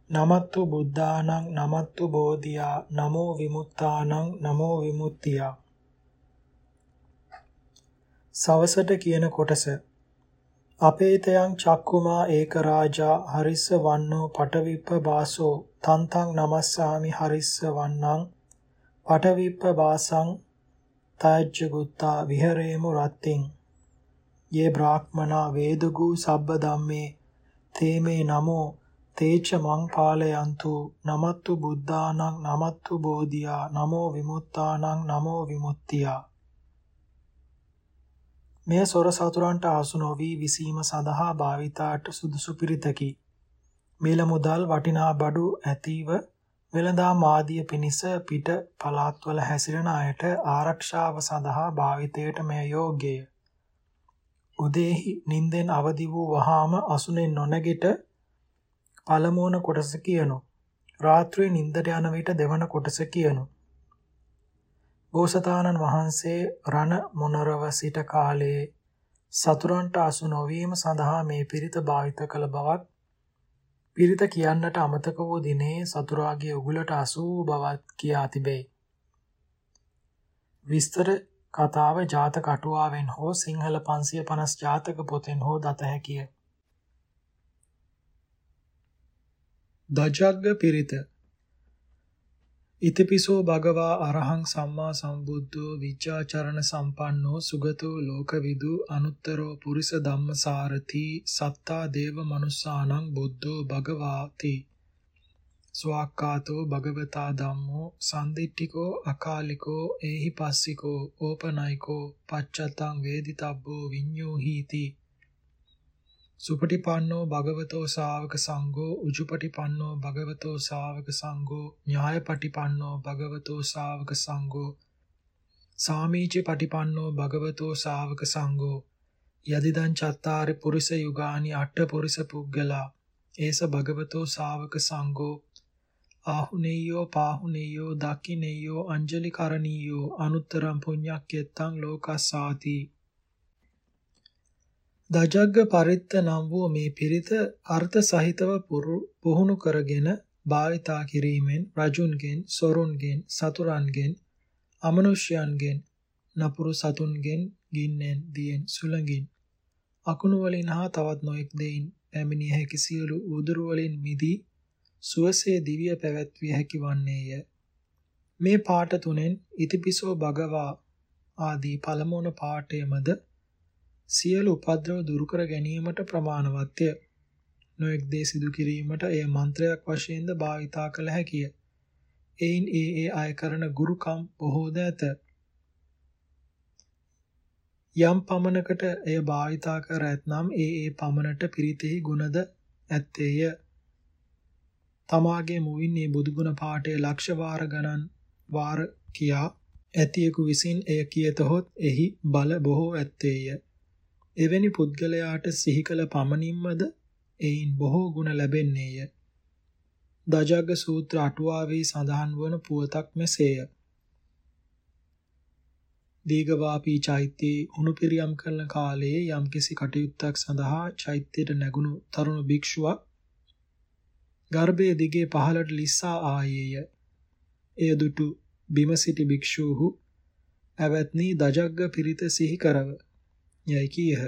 නමත්තු බුද්ධානං නමත්තු බෝධියා නමෝ විමුක්තානං නමෝ විමුක්තියා. සවසට කියන කොටස. අපේතයන් චක්කුමා ඒක රාජා හරිස්ස වන්නෝ පටවිප්ප බාසෝ තන්තං නමස්සාමි හරිස්ස වන්නං පටවිප්ප බාසං තයජ්ජ ගුත්තා විහෙරේමු රත්තින් යේ බ්‍රාහ්මනා වේදගු සබ්බ ධම්මේ තේමේ නමෝ තේච මං පාලයන්තු නමත්තු බුද්ධානං නමත්තු බෝධියා නමෝ විමුක්තානං නමෝ විමුක්තියා. මෙය සොර සතුරන්ට ආසු නොවි විසීම සඳහා භාවිතාට සුදුසු පිරිතකි. මේල මුදල් වටිනා බඩු ඇතිව වෙළඳාම් ආදිය පිණිස පිට පළාත්වල හැසිරෙන අයට ආරක්ෂාව සඳහා භාවිතයට මෙය යෝග්‍යය. උදේහි නිින්දෙන් අවදි වූ වහාම අසුනෙන් නොනැගිට පළමුවන කොටස කියනු. රාත්‍රියේ නිින්දට යන විට දෙවන කොටස කියනු. බෝසතාණන් වහන්සේ රණ මොනරව සිට කාලයේ සතුරන්ට අසු නොවීම සඳහා මේ පිරිත භාවිත කළ බවත් පිරිත කියන්නට අමතක වූ දිනේ සතුරාගේ උගුලට අසූ බවත් කියා තිබේ. විස්තර කතාව ජාතක අටුවාවෙන් හෝ සිංහල 550 ජාතක පොතෙන් හෝ දත හැකිය. දජග්ග පිරිත ඉතිපිසෝ භගවා අරහං සම්මා සම්බුද්ධෝ විචාචරණ සම්පන්නෝ සුගතෝ ලෝකවිදු අනුත්තරෝ පුරිස ධම්මසාරති සත්තා දේව මනුස්සානං බුද්ධෝ භගවාති. ස්වාක්කාතෝ භගවතා ධම්මෝ සන්දිට්ඨිකෝ අකාලිකෝ ඒහි පස්සිකෝ ඕපනයිකෝ පච්චත්තං වේදිතබ්බෝ විඤ්ඤෝ හීති සුපටිපන්නෝ භගවතෝ ශාවක සංඝෝ උජුපටිපන්නෝ භගවතෝ ශාවක සංඝෝ ඥායපටිපන්නෝ භගවතෝ ශාවක සංඝෝ සාමීචි පටිපන්නෝ භගවතෝ ශාවක සංඝෝ යදිදං චත්තාරි පුරිස යුගානි අට්ඨ පුරිස පුග්ගලා ඒස භගවතෝ ශාවක සංඝෝ ආහුනේයෝ පාහුනේයෝ දක්ඛිනේයෝ අංජලි කරණීයෝ අනුත්තරම් පුඤ්ඤක්කෙත්තං ලෝකස්සාති. දජග්ග පරිත්ත නම් වූ මේ පිරිත අර්ථ සහිතව පුහුණු කරගෙන භාවිතා කිරීමෙන් රජුන්ගෙන් සොරුන්ගෙන් සතුරන්ගෙන් අමනුෂ්‍යයන්ගෙන් නපුරු සතුන්ගෙන් ගින්නෙන් දියෙන් සුළඟින් අකුණු වලින් හා තවත් නොඑක් දෙයින් පැමිණිය හැකි සියලු උදුරු වලින් මිදී සුවසේ දිව්‍ය පැවැත්විය හැකි වන්නේය. මේ පාඨ තුනෙන් ඉතිපිසෝ භගවා ආදී පළමුවන පාඨයමද සියලු උපද්‍රව දුරු කර ගැනීමට ප්‍රමාණවත්ය. නොඑක් දේ සිදු කිරීමට එය මන්ත්‍රයක් වශයෙන්ද භාවිතා කළ හැකිය. එයින් ඒ ඒ අය කරන ගුරුකම් බොහෝද ඇත. යම් පමණකට එය භාවිතා කර ඇතනම් ඒ ඒ පමණට පිරිතෙහි ගුණද ඇත්තේය. තමාගේ මුවින් මේ බුදුගුණ පාඨය ලක්ෂ වාර ගණන් වාර කියා ඇතියෙකු විසින් එය කියතහොත් එහි බල බොහෝ ඇත්තේය. එවැනි පුද්ගලයාට සිහි කළ පමණින්මද එයින් බොහෝ ගුණ ලැබෙන්නේය. දජග්ග සූත්‍ර අටුවාවේ සඳහන් වන පුවතක් මෙසේය. දීඝවාපී චෛත්‍යයේ උණුපිරියම් කරන කාලයේ යම්කිසි කටයුත්තක් සඳහා චෛත්‍යයට නැගුණු තරුණ භික්ෂුවක් ගර්භයේ දිගේ පහළට ලිස්සා ආයේය. එය දුටු බිම සිටි භික්ෂූහු ඇවැත්නි දජග්ග පිරිත සිහි කරව යයි කීහ.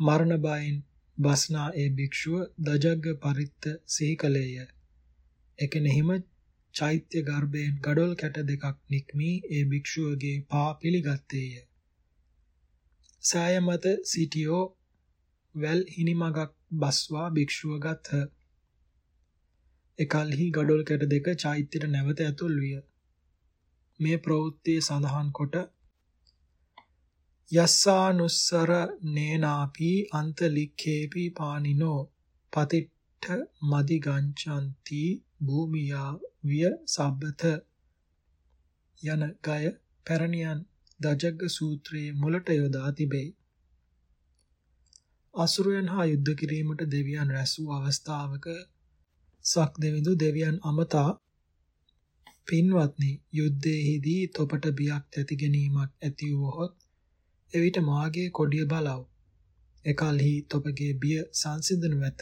මරණ බයෙන් බස්නා ඒ භික්ෂුව දජග්ග පරිත්ත සිහි කළේය. එකෙනෙහිම චෛත්‍ය ගර්භයෙන් ගඩොල් කැට දෙකක් නික්මී ඒ භික්ෂුවගේ පා පිළිගත්තේය. සාය මත සිටියෝ වැල් හිනිමගක් බස්වා භික්ෂුව ගත්හ. එකල්හි ගඩොල් කැට දෙක චෛත්‍යයට නැවත ඇතුල් විය. මේ ප්‍රවෘත්තිය සඳහන් කොට යස්සානුස්සර නේනාපි අන්තලික්ඛේපි පානිනෝ පතිට්ඨ මදි ගංඡanti භූමියා විය සබ්බත යන ගය පැරණියන් දජග්ග සූත්‍රයේ මුලට යොදා තිබේ. අසුරයන් හා යුද්ධ කිරීමට දෙවියන් රැස් වූ අවස්ථාවක සක්දෙවිඳු දෙවියන් අමතා පින්වත්නි යුද්ධයේදී තොපට බියක් ඇති ගැනීමක් ඇති වූහොත් එවිට මාගේ කොඩිය බලව. එකල්හි තොපගේ බිය සංසිඳනු ඇත.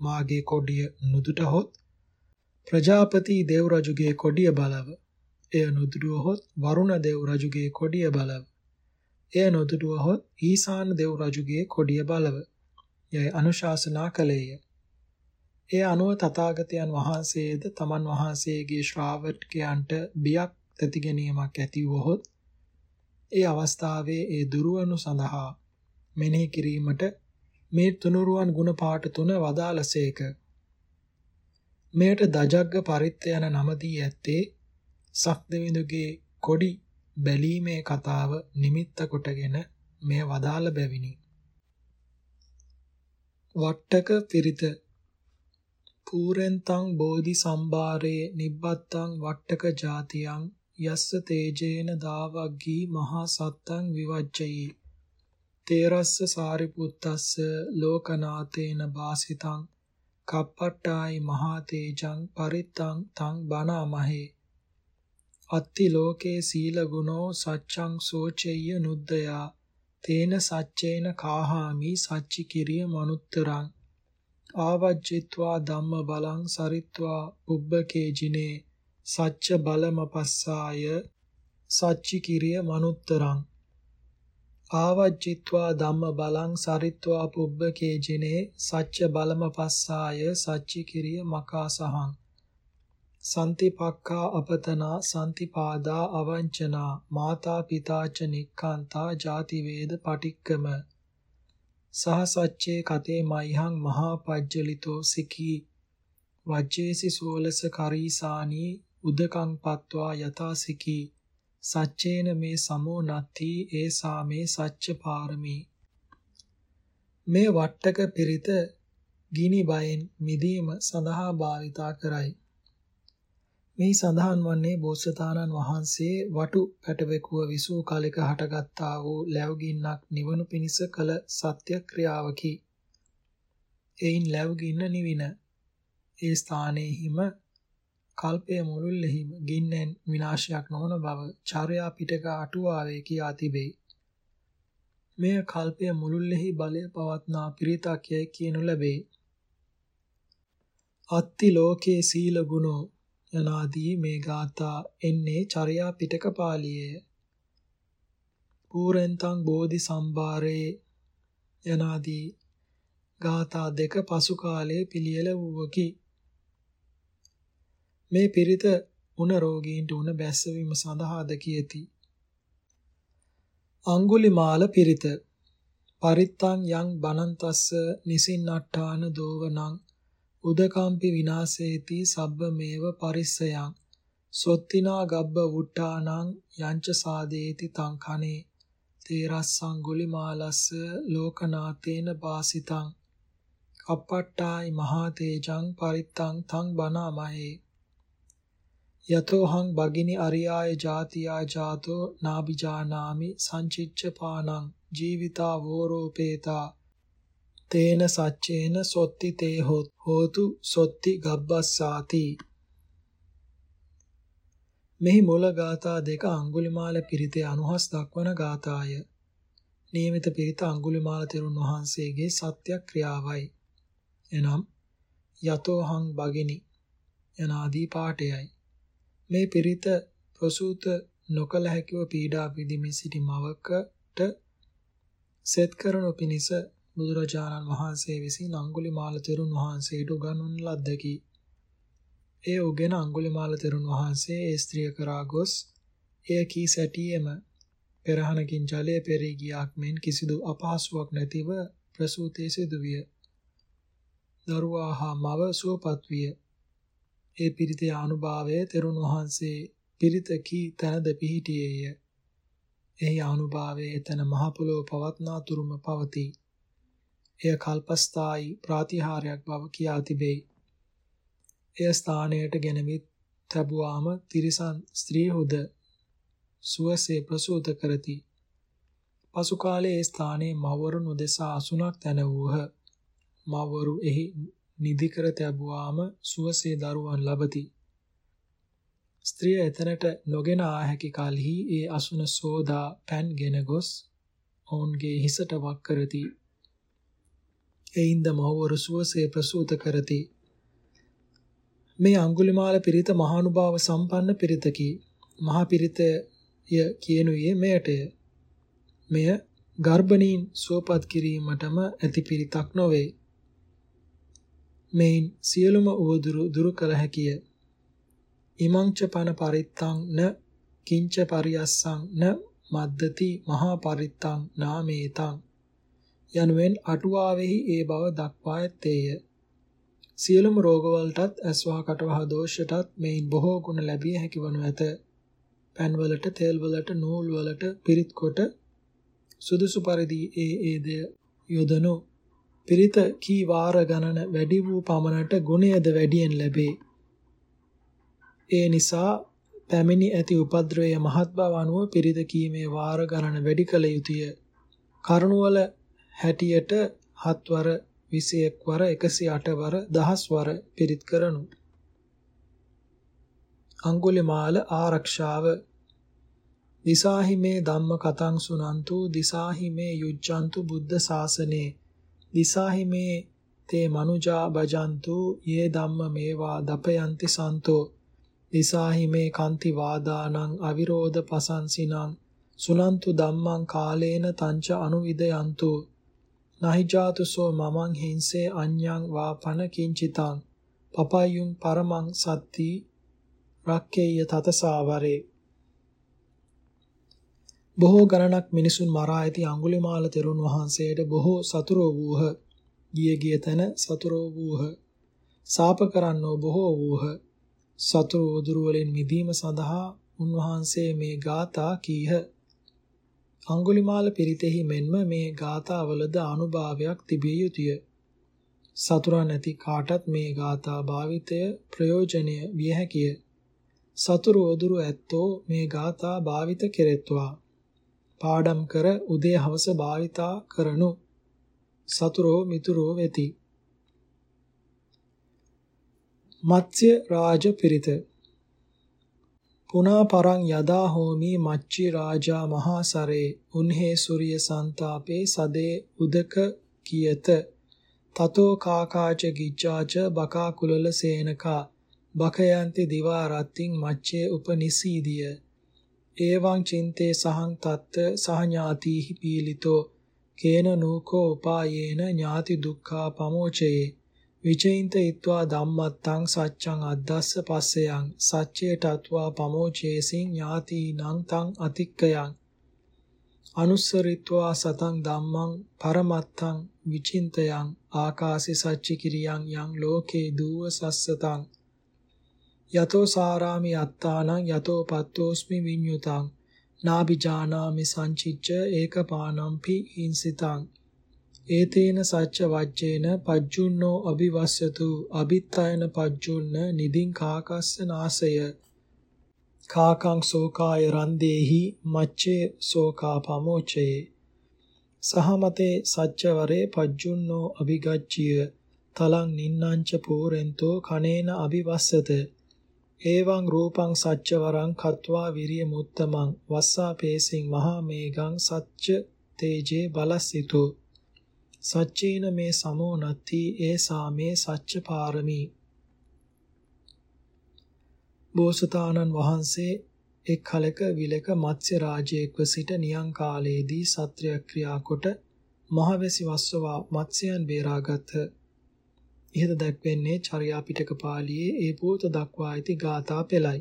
මාගේ කොඩිය නුදුටහොත් ප්‍රජාපති දේව රජුගේ කොඩිය බලව. එය නුදුටුවහොත් වරුණ දේව රජුගේ කොඩිය බලව. එය නොදුටුවහොත් ඊසාන දේව රජුගේ කොඩිය බලව. යයි අනුශාසනා කළේය. ඒ අනුව තථාගතයන් වහන්සේද තමන් වහන්සේගේ ශ්‍රාවකයන්ට බියක් තැති ගැනීමක් ඇති වොහොත් ඒ අවස්ථාවේ ඒ දුරවනු සඳහා මෙනෙහි කිරීමට මේ තුනුරුවන් ගුණ පාඨ තුන වදාළසේක. මෙයට දජග්ග පරිත්ත යන නම දී ඇත්තේ සක්දෙවිඳුගේ කොඩි බැලීමේ කතාව නිමිත්ත කොටගෙන මෙය වදාළ බැවිනි. වට්ටක පිරිත පූරෙන්තං බෝධි සම්භාරේ නිබ්බත්තං වට්ටක ජාතියං යස්ස තේජේන දාවග්ගී මහා සත්තං විවජ්ජයි. තේරස්ස සාරිපුත්තස්ස ලෝකනාතේන වාසිතං කප්පට්ටායි මහා තේජං පරිත්තං තං බණමහේ අත්ති ලෝකේ සීල ගුණෝ සච්ඡං සෝචෙය්‍ය නුද්දයා. තේන සච්චේන කාහාමි සච්චි කිරිය මනුත්තරං. ආවජ්ජිත්වා ධම්ම බලං සරිත්වා උබ්බකේ ජිනේ සච්ච බලමපස්සාය සච්චි කිරිය මනුත්තරං. ආවජ්ජිත්වා ධම්ම බලං සරිත්වා පුබ්බකේ ජිනේ සච්ච බලමපස්සාය සච්චි කිරිය මකාසහං. සන්තිපක්ඛා අපතනා සන්තිපාදා අවංචනා මාතා පිතාච නික්ඛාන්තා ජාති වේද පටික්කම. සහ සච්චේ කතේ මයිහං මහා පජ්ජලිතෝ සිකී. වජ්ජේසි සෝලස කරීසානී උදකං පත්වා යතාසිකී සච්චේන මේ සමෝ නත්ති ඒසා මේ සච්ච පාරමී මේ වට්ටක පිරිත ගිනි බයෙන් මිදීම සඳහා භාවිතා කරයි මේ සඳහන් වන්නේ බෝසතාණන් වහන්සේ වටු පැටවෙකුව විසූ කලෙක හටගත්තා වූ ලැබගින්නක් නිවනු පිණිස කළ සත්‍ය ක්‍රියාවකි. එයින් ලැබගින්න නිවින. ඒ ස්ථානයේහිම කල්පය මුළුල්ලෙහිම ගින්නෙන් විනාශයක් නොවන බව චාර්යා පිටක අටුවාවේ කියා තිබේ. මෙය කල්පය මුළුල්ලෙහි බලය පවත්නා පිරිතක් යැයි කියනු ලැබේ. අත්ති ලෝකේ සීල ගුණෝ යනාදී මේ ගාථා එන්නේ චර්යා පිටක පාළියේය. පූරෙන්තං බෝධි සම්භාරේ යනාදී ගාථා දෙක පසු කාලයේ පිළියෙල වූවකි. මේ පිරිත උණ රෝගීන්ට උණ බැස්සවීම සඳහාද කියති. අඟුලිමාල පිරිත. පරිත්තං යං බනන්තස්ස නිසින්නට්ඨාන දෝවනං. උදකම්පි විනාශේති සබ්බ මේව පරිස්සයං. සොත්තිනා ගබ්බ වුට්ටානං යංච සාදේති තං කනේ. තේරස්සං ගුලිමාලස්ස ලෝකනාතේන වාසිතං කප්පට්ටායි මහා තේජං පරිත්තං තං බනාමහේ. යතෝහං බගිනි අරියාය ජාතියා ජාතෝ නාබිජානාමි සංචිච්ච පානං ජීවිතා වෝරෝපේතා තේන සච්චේන සොත්ති තේ හෝතු සොත්ති ගබ්බස්සාති මෙහි මුල ගාථා දෙක අඟුලිමාල පිරිතේ අනුහස් දක්වන ගාථාය. නියමිත පිරිත අඟුලිමාල තෙරුන් වහන්සේගේ සත්‍යක්‍රියාවයි. එනම් යතෝහං බගිනි යනාදී පාඨයයි. මේ පිරිත ප්‍රසූත නොකල හැකිව පීඩා විඳිමින් සිටි මවකට සෙත් කරනු පිණිස බුදුරජාණන් වහන්සේ විසින් අඟුලිමාල තෙරුන් වහන්සේට උගන්වන ලද්දකි. එය උගෙන අඟුලිමාල තෙරුන් වහන්සේ ඒ ස්ත්‍රිය කරා ගොස් එය කී සැටියෙම පෙරහනකින් ජලය පෙරී ගියාක් මෙන් කිසිදු අපහසුාවක් නැතිව ප්‍රසූතයේ සිදුවිය. දරුවා හා මව සුවපත් විය. ඒ පිරිතේ අනුභවය තෙරුන් වහන්සේ පිරිත කී තැනද පිහිටියේය. එහි අනුභවය එතන මහ පොළොව පවත්නා තුරුම පවතී. එය කල්පස්ථායි ප්‍රාතිහාරයක් බව කියා තිබේ. එය ස්ථානයට ගෙනවිත් තැබුවාම තිරිසන් ස්ත්‍රීහුද සුවසේ ප්‍රසූත කරති. පසු කාලයේ ඒ ස්ථානයේ මවවරුන් උදෙසා අසුනක් තැනවූහ. මවවරු එහි නිදි කර තැබුවාම සුවසේ දරුවන් ලබති. ස්ත්‍රිය එතනට නොගෙන ආ හැකි කලෙහි ඒ අසුන සෝදා පැන්ගෙන ගොස් ඔවුන්ගේ හිසට වක් කරති. එයින්ද මවවරු සුවසේ ප්‍රසූත කරති. මේ අඟුලිමාල පිරිත මහානුභාව සම්පන්න පිරිතකි. මහා පිරිතය කියනුයේ මෙයටය. මෙය ගර්භණීන් සුවපත් කිරීමටම ඇති පිරිතක් නොවේ. මෙයින් සියලුම උවදුරු දුරු කළ හැකිය. ඉමංච පන පරිත්තං න කිංච පරියස්සං න මද්දති මහා පරිත්තං නාමේතං යනුවෙන් අටුවාවෙහි ඒ බව දක්වා ඇත්තේය. සියලුම රෝගවලටත් ඇස්වහ කටවහ දෝෂයටත් මේන් බොහෝ ගුණ ලැබිය හැකි වනු ඇත. පැන්වලට තෙල්වලට නූල්වලට පිරිත් කොට සුදුසු පරිදි ඒ ඒද යොදනු පිරිත කී වාර ගණන වැඩි වූ පමණට ගුණයද වැඩියෙන් ලැබේ. ඒ නිසා පැමිණි ඇති උපද්‍රවය මහත් බව අනුව පිරිත කීමේ වාර ගණන වැඩි කළ යුතුය. කරුණවල හැටියට හත්වර 21 වර 108 වර දහස් වර පිරිත් කරනු. අඟුලිමාල ආරක්ෂාව දිසාහි මේ ධම්ම කතං සුනන්තු දිසාහි මේ යුජ්ජන්තු බුද්ධ ශාසනේ දිසාහි මේ තේ මනුජා බජන්තු යේ ධම්ම මේවා දපයන්ති සන්තෝ. දිසාහි මේ කන්ති වාදානං අවිරෝධ පසංසිනං සුනන්තු ධම්මං කාලේන තංච අනුවිදයන්තු. නහිජාතුසෝ මමං හිංසේ අඤ්ඤං වා පන කිංචිතං. පපයුම් පරමං සත්ති රක්කේය තතසාවරේ. බොහෝ ගණනක් මිනිසුන් මරා ඇති අඟුලිමාල තෙරුන් වහන්සේට බොහෝ සතුරෝ වූහ. ගිය ගිය තැන සතුරෝ වූහ. සාප කරන්නෝ බොහෝ වූහ. සතුරු උදුරු වලින් මිදීම සඳහා උන්වහන්සේ මේ ගාථා කීහ. අඟුලිමාල පිරිතෙහි මෙන්ම මේ ගාථාවලද අනුභාවයක් තිබිය යුතුය. සතුරා නැති කාටත් මේ ගාථා භාවිතය ප්‍රයෝජනීය විය හැකිය. සතුරු උදුරු ඇත්තෝ මේ ගාථා භාවිත කෙරෙත්වා. පාඩම් කර උදේ හවස භාවිතා කරනු. සතුරෝ මිතුරෝ වෙති. මත්ස්‍ය රාජ පිරිත. පුනා පරං යදා හෝමි මච්චි රාජා මහාසරේ. උන්හේ සූර්ය සන්තාපේ සදේ උදක කියත. තතෝ කාකාච ගිජ්ජාච බකා කුලල සේනකා. බකයන්ති දිවා රත්තින් මච්චේ උපනිසීදිය. ඒවං චින්තේ සහං තත්ත සහඥාතිහි පීලිතෝ කේන නූකෝ උපායේන ඥාති දුක්ඛා පමෝචයේ විචින්ත ඊත්වා ධම්මත්තං සච්ඡං අද්දස්ස පස්සයන් සච්චේටත්වා පමෝචේසින් ඥාති නං තං අතික්කයන් අනුස්සරිත්වා සතං ධම්මං පරමත්තං විචින්තයං ආකාසි සච්චි කිරියං යං ලෝකේ දූව සස්සතං යතෝ සාරාමි අත්තානං යතෝ පත්තෝස්මි විඤ්ඤුතං. නාබිජානාමි සංචිච්ච ඒකපානම්පි හිංසිතං ඒතේන සච්ච වජ්ජේන පජ්ජුන්නෝ අபிවස්සතු අபிත්තයන පජ්ජුන්න නිදින් කාකස්ස නාසය. කාකං සෝකාය රන්දේහි මච්චේ සෝකා පමෝචේ සහමතේ සච්චවරේ පජ්ජුන්නෝ අභිගච්ඡිය. තලං නින්නංච පූරෙන්තෝ කනේන අභිවස්සත. ඒවං රූපං සච්චවරං කତ୍වා විරිය මුත්තමං වස්සා පේසින් මහා මේගං සච්ච තේජේ බලස්සිතෝ සච්චේන මේ සමෝ නත්ති ඒ සාමේ සච්ච පාරමී බෝසතාණන් වහන්සේ එක් කලක විලක මත්ස්‍ය රාජයෙක්ව සිට නියං කාලයේදී සත්‍ය ක්‍රියා කොට මහවැසි වස්සවා මත්ස්‍යයන් බේරාගත්හ. ඉහත දැක්වෙන්නේ චර්යා පිටක පාළියේ ඒ පොත දක්වා ඇති ගාථා පෙළයි.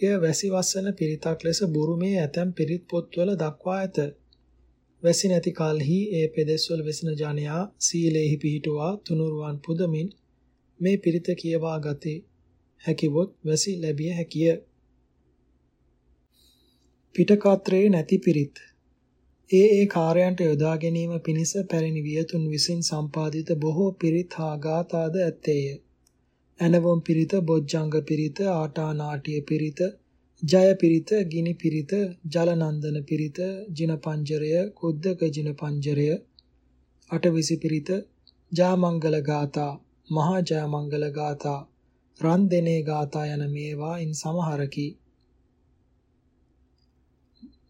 එය වැසි වස්සන පිරිතක් ලෙස බුරුමේ ඇතැම් පිරිත් පොත්වල දක්වා ඇත. වැසි නැති කලෙහි ඒ පෙදෙස්වල වෙසෙන ජනයා සීලේහි පිහිටුවා තුනුරුවන් පුදමින් මේ පිරිත කියවා ගතේ. හැකිවොත් වැසි ලැබිය හැකිය. පිටකාත්‍රයේ නැති පිරිත් ඒ ඒ කාර්යයන්ට යොදා ගැනීම පිණිස පැරණි වියතුන් විසින් සම්පාදිත බොහෝ පිරිත් හා ගාථාද ඇත්තේය. ඇනවොම් පිරිත, බොජ්ජංග පිරිත, ආටානාටිය පිරිත, ජය පිරිත, ගිනි පිරිත, ජලනන්දන පිරිත, ජින පංජරය, කුද්දක ජින පංජරය, අටවිසි පිරිත, ජාමංගල ගාථා, මහා ජයමංගල ගාථා, රන් දෙනේ ගාථා යන මේවායින් සමහරකි.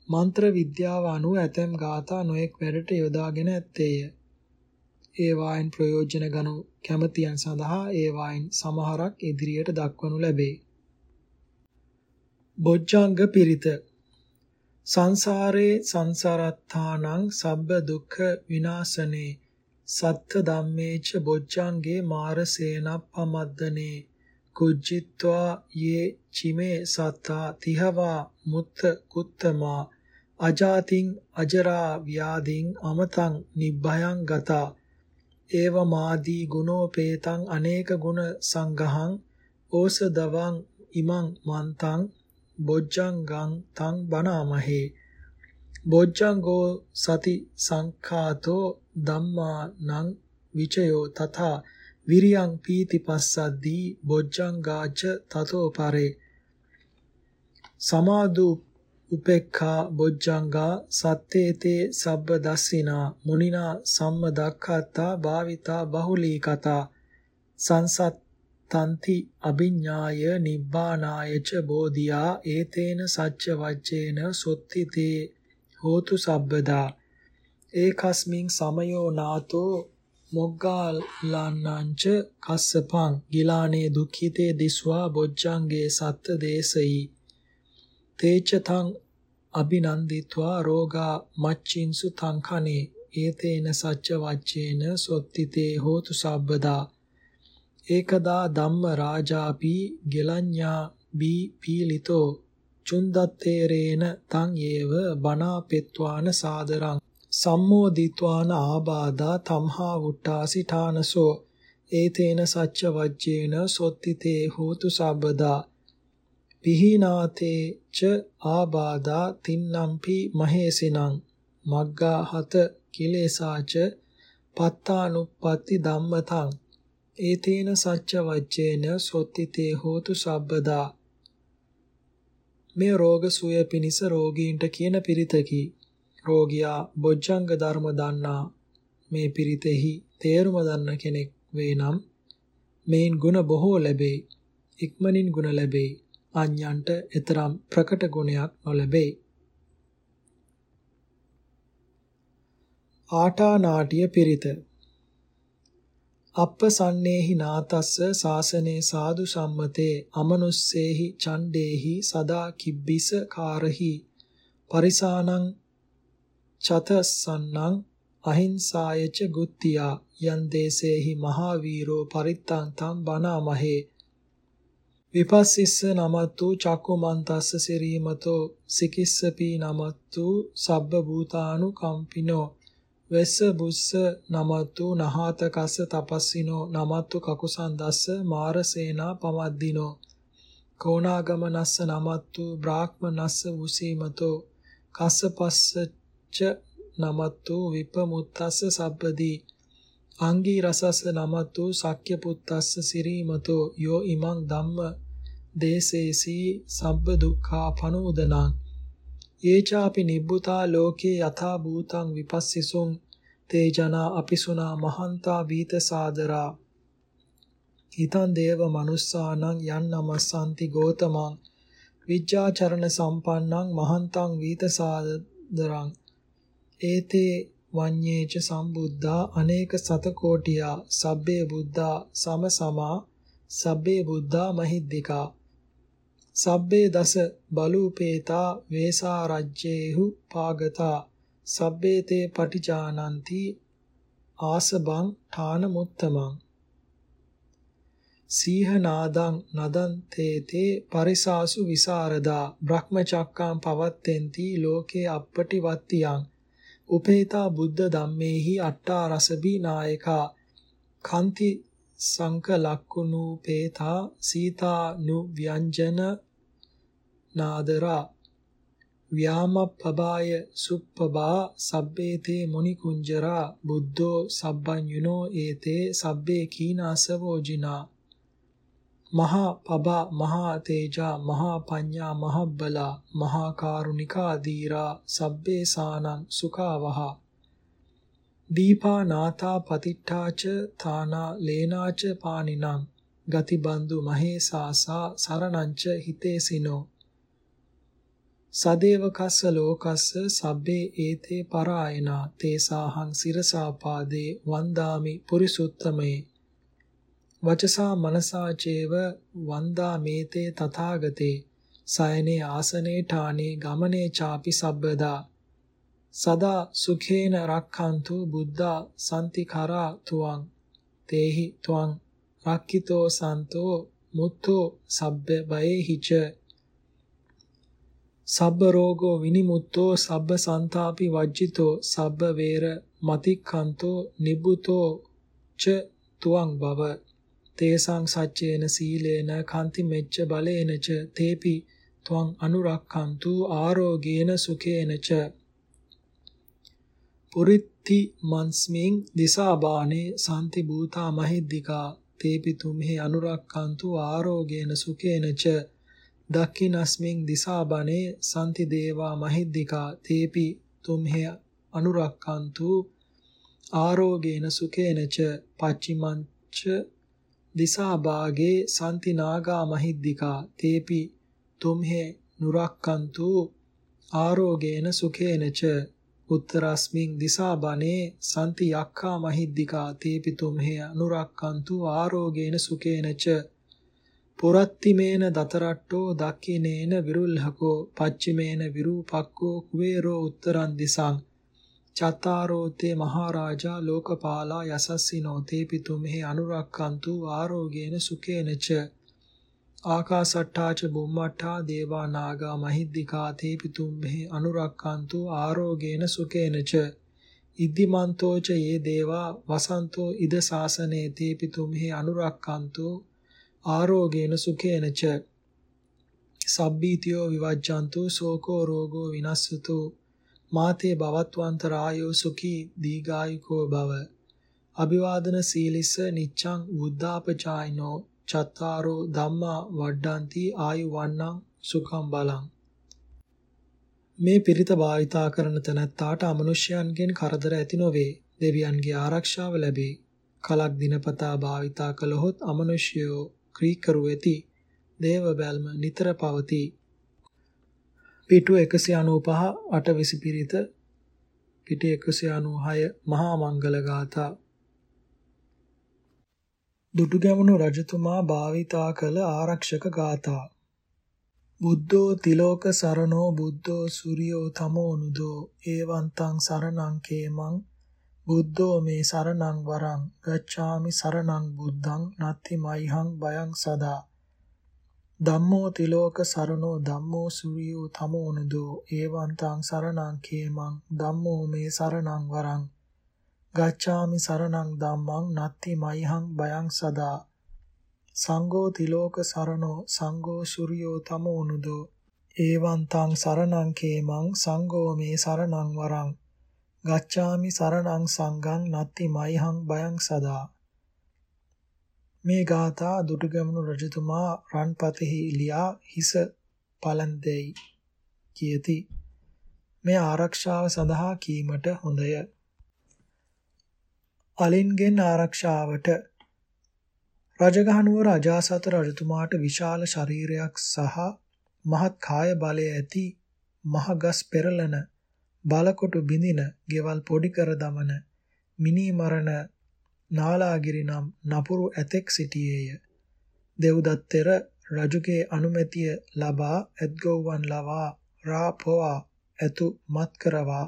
මන්ත්‍ර විද්‍යාව අනුව ඇතැම් ගාථා නොඑක් වැඩට යොදාගෙන ඇත්තේය. ඒ වායින් ප්‍රයෝජන ගනු කැමැතියන් සඳහා ඒ වායින් සමහරක් ඉදිරියට දක්වනු ලැබේ. බොජ්ජංග පිරිත සංසාරේ සංසාරත්තානං සබ්බ දුක්ඛ විනාශනේ සත්ත ධම්මේච බොජ්ජංගේ මාරසේනප්පමද්දනේ කුජ්ජිත්වා යේ චිමේ සත්තා තිහවා මුත්ත කුත්තමා අජාතින් අජරා ව්‍යාධින් අමතං නිබ්බයං ගතා. ඒව මාදී ගුණෝපේතං අනේක ගුණ සංඝහං ඕසදවං ඉමං මන්තං බොජ්ජංගං තං බණාමහේ බොජ්ජංගෝ සති සංඛාතෝ ධම්මානං විචයෝ තථා. විරියං පීති පස්සද්දී බොජ්ජංගාච තතෝ පරේ. සමාදු උපේක්ඛා බොජ්ජංගා සත්තේතේ සබ්බ දස්සිනා මුනිනා සම්මදක්ඛතා භාවිතා බහුලී කතා සංසත් තන්ති අභිඥාය නිබ්බානායච බෝධියා ඒතේන සච්ච වච්චේන සොත්තිතේ හෝතු සබ්බදා ඒකස්මින් සමයෝ නාතෝ මොග්ගාලන්නංච කස්සපං ගිලානේ දුක්ඛිතේ දිස්වා බොජ්ජංගේ සත්ත දේසයි තේචතං අභිනන්දිත්වා රෝගා මච්චින්සු තං කනේ ඒතේන සච්ච වච්චේන සොත්තිතේ හෝතු සබ්බදා. ඒකදා ධම්ම රාජාපි ගෙලඤ්ඤා බී පීලිතෝ චුන්දත්තේරේන තං ඒව බනා පෙත්වාන සාදරං. සම්මෝදිත්වාන ආබාධා තම්හා වුට්ටාසිඨානසෝ ඒතේන සච්ච වජ්ජේන සොත්තිතේ හෝතු සබ්බදා. පිහිනාතේ ච ආබාධා තින්නම්පි මහේසිනං. මග්ගා හත කිලේසාච පත්තානුප්පත්ති ධම්මතං. ඒතේන සච්ච වච්චේන සොත්තිතේ හෝතු සබ්බදා. මේ රෝග සුවය පිණිස රෝගීන්ට කියන පිරිතකි. රෝගියා බොජ්ජංග ධර්ම දන්නා. මේ පිරිතෙහි තේරුම දන්න කෙනෙක් වේ නම් මේන් ගුණ බොහෝ ලැබේ. ඉක්මනින් ගුණ ලැබේ. අඤ්ඤන්ට එතරම් ප්‍රකට ගුණයක් නොලැබේ. ආටානාටිය පිරිත. අප්පසන්නේහි නාතස්ස සාසනේ සාදු සම්මතේ අමනුස්සේහි ඡණ්ඩේහි සදා කිබ්බිස කාරහි. පරිසානං චතසන්නං අහිංසායච ගුත්තියා. යන් දේසේහි මහා වීරෝ පරිත්තං තම් බනාමහේ. විපස්සිස්ස නමත්තු චක්කුමන්තස්ස සිරීමතෝ සිකිස්සපි නමත්තු සබ්බ භූතානු කම්පිනෝ වෙස්ස බුස්ස නමත්තු නහාතකස්ස තපස්සිනෝ නමත්තු කකුසන්දස්ස මාරසේනා පමද්දිනෝ කෝණාගමනස්ස නමත්තු බ්‍රාහ්මනස්ස උසීමතෝ කස්සපස්සච්ච නමත්තු විපමුත්තස්ස සබ්බදී අංගී රසස්ස නමත්තු සක්්‍ය පුත්තස්ස සිරීමතෝ යෝ ඉමං ධම්ම දේසේසී සබ්බ දුක්ඛා පනෝදනං. ඒචාපි නිබ්බුතා ලෝකේ යථා භූතං විපස්සිසුං. තේ ජනා අපිසුනා මහන්තා වීත සාදරා. හිතං දේව මනුස්සානං යන් නමස්සන්ති ගෝතමං. විජ්ජාචරණ සම්පන්නං මහන්තං වීත සාදරං. ඒතේ වඤ්ඤේච සම්බුද්ධා අනේක සතකෝටියා. සබ්බේ බුද්ධා සමසමා. සබ්බේ බුද්ධා මහිද්దికා. සබ්බේ දස බලූපේතා වේසා රජ්ජේහු පාගතා සබ්බේ තේ පටිජානಂತಿ ආසබං ඨාන මුත්තමං සීහනාදං නදන් තේතේ පරිසාසු විසරදා බ්‍රහ්මචක්කම් පවත්තෙන්ති ලෝකේ අපපටි වත්තියං උපේතා බුද්ධ ධම්මේහි අට්ටා රසබී නායකා කන්ති සංක ලක්කුණූපේතා සීතා නු ව්‍යංජන නාදරා ව්‍යාමප්පබාය සුප්පබා සබ්බේතේ මුනි කුංජරා බුද්ධෝ සබ්බඤුනෝ ඒතේ සබ්බේ කීනාසවෝජිනා මහා පබා මහා තේජා මහා පඤ්ඤා මහබ්බලා මහා කාරුණිකා දීරා සබ්බේ සානං සුඛාවහ දීපා නාතා පතිට්ඨාච තානා ලේනාච පානිනං ගති බන්දු මහේසාසා සරණංච හිතේසිනෝ. සදේවකස්ස ලෝකස්ස සබ්බේ ඒතේ පරායනා තේසාහං සිරසාපාදේ වන්දාමි පුරිසුත්තමේ. වචසා මනසා චේව වන්දා මේතේ තථාගතේ. සයනේ ආසනේ ඨානේ ගමනේ ചാපි සබ්බදා. සදා සුඛේන රක්ඛන්තු බුද්ධා සම්තිකරා තුවං. තේහි තුවං. රක්ඛිතෝ සන්තෝ මුත්තෝ සබ්බ බයේහිච සබ්බ රෝගෝ විනිමුත්තෝ සබ්බ සන්තාපි වජ්ජිතෝ සබ්බ වේර මතික්ඛන්තෝ නිබ්බුතෝ ච තුවං බව තේසං සච්චේන සීලේන කාන්ති මෙච්ච බලේන ච තේපි ත්වං අනුරක්ඛන්තු ආරෝගේන සුඛේන ච. පුරිත්ති මන්ස්මෙන් දිසාබානේ සාන්ති භූතා මහිද්దికා තේපිතුම්හි අනුරක්ඛන්තු ආරෝගේන සුකේනච දක්ඛිනස්මින් දිසාබනේ සාන්ති දේවා මහිද්దికා තේපි තුම්හි අනුරක්ඛන්තු ආරෝගේන සුකේනච පච්චිමංච දිසාභාගේ සන්තිනාගා මහිද්దికා තේපි තුම්හෙ නුරක්කන්තු ආරෝගේන සුකේනච උත්තරස්මින් දිසා බනේ සම්ති යක්ඛා මහිද්దికා තේපිතුම්හෙය අනුරක්칸තු ආරෝගේන සුකේනච පුරත්තිමේන දතරට්ටෝ දක්ඛිනේන විරුල්හකෝ පච්චිමේන විරූපක්කෝ කුවේරෝ උත්තරන් දිසං චතාරෝතේ මහරජා ලෝකපාලා යසස්සිනෝ තේපිතුම්හෙ අනුරක්칸තු ආරෝගේන සුකේනච ආකාසට්ටාච බුම්මට්ටා දේවා නාගා මහිද්దికා තේපි තුම්මේ අනුරක්칸තෝ ආරෝගේන සුකේනච ඉද්ධිමන්තෝච යේ දේවා වසන්තෝ ඉද සාසනේ තේපි තුම්හි අනුරක්칸තෝ ආරෝගේන සුකේනච සබ්බීතියෝ විවජ්ජන්තෝ සෝකෝ රෝගෝ විනස්සතු. මාතේ භවත්වන්තරායෝ සුඛී දීගායුකෝ භව. අභිවාදන සීලිස නිච්ඡං බුද්ධාපචායිනෝ චත්තාරෝ ධම්මා වඩ්ඩಂತಿ ආයු වන්නං සුඛං බලං. මේ පිරිත භාවිතා කරන තැනැත්තාට අමනුෂ්‍යයන්ගෙන් කරදර ඇති නොවේ. දෙවියන්ගේ ආරක්ෂාව ලැබේ. කලක් දිනපතා භාවිතා කළහොත් අමනුෂ්‍යයෝ ක්‍රීකරු වෙති. දේව බැල්ම නිතර පවති. පිටු 195 අට විසිපිරිත පිටු 196 මහා මංගල ගාථා. දුටුගැමුණු රජතුමා භාවිතා කළ ආරක්ෂක ගාථා. බුද්ධෝ තිලෝක සරණෝ බුද්ධෝ සූර්යෝ තමෝනුදෝ ඒවන්තං සරණං කේමං බුද්ධෝ මේ සරණං වරං ගච්ඡාමි සරණං බුද්ධං නත්ති මයිහං බයං සදා. ධම්මෝ තිලෝක සරණෝ ධම්මෝ සුරියෝ තමෝනුදෝ ඒවන්තං සරණං කේමං ධම්මෝ මේ සරණං වරං ගච්ඡාමි සරණං ධම්මං නත්ති මයිහං බයං සදා. සංඝෝ තිලෝක සරණෝ සංඝෝ සුරියෝ තමෝනුදෝ ඒවන්තං සරණං කේමං සංඝෝ මේ සරණං වරං. ගච්ඡාමි සරණං සංඝං නත්ති මයිහං බයං සදා. මේ ගාථා දුටුගැමුණු රජතුමා රන්පතෙහි ලියා හිස පලන්දෙයි කියති. මේ ආරක්ෂාව සඳහා කීමට හොඳය. අලින්ගෙන් ආරක්ෂාවට රජගහනුවර අජාසත රජතුමාට විශාල ශරීරයක් සහ මහත් කාය බලය ඇති මහගස් පෙරලන බලකොටු බිඳින ගෙවල් පොඩි කර දමන මිනී මරණ නාලාගිරි නම් නපුරු ඇතෙක් සිටියේය. දෙව්දත්තෙර රජුගේ අනුමැතිය ලබා ඇත්ගොව්වන් ලවා රාපොවා ඇතු මත් කරවා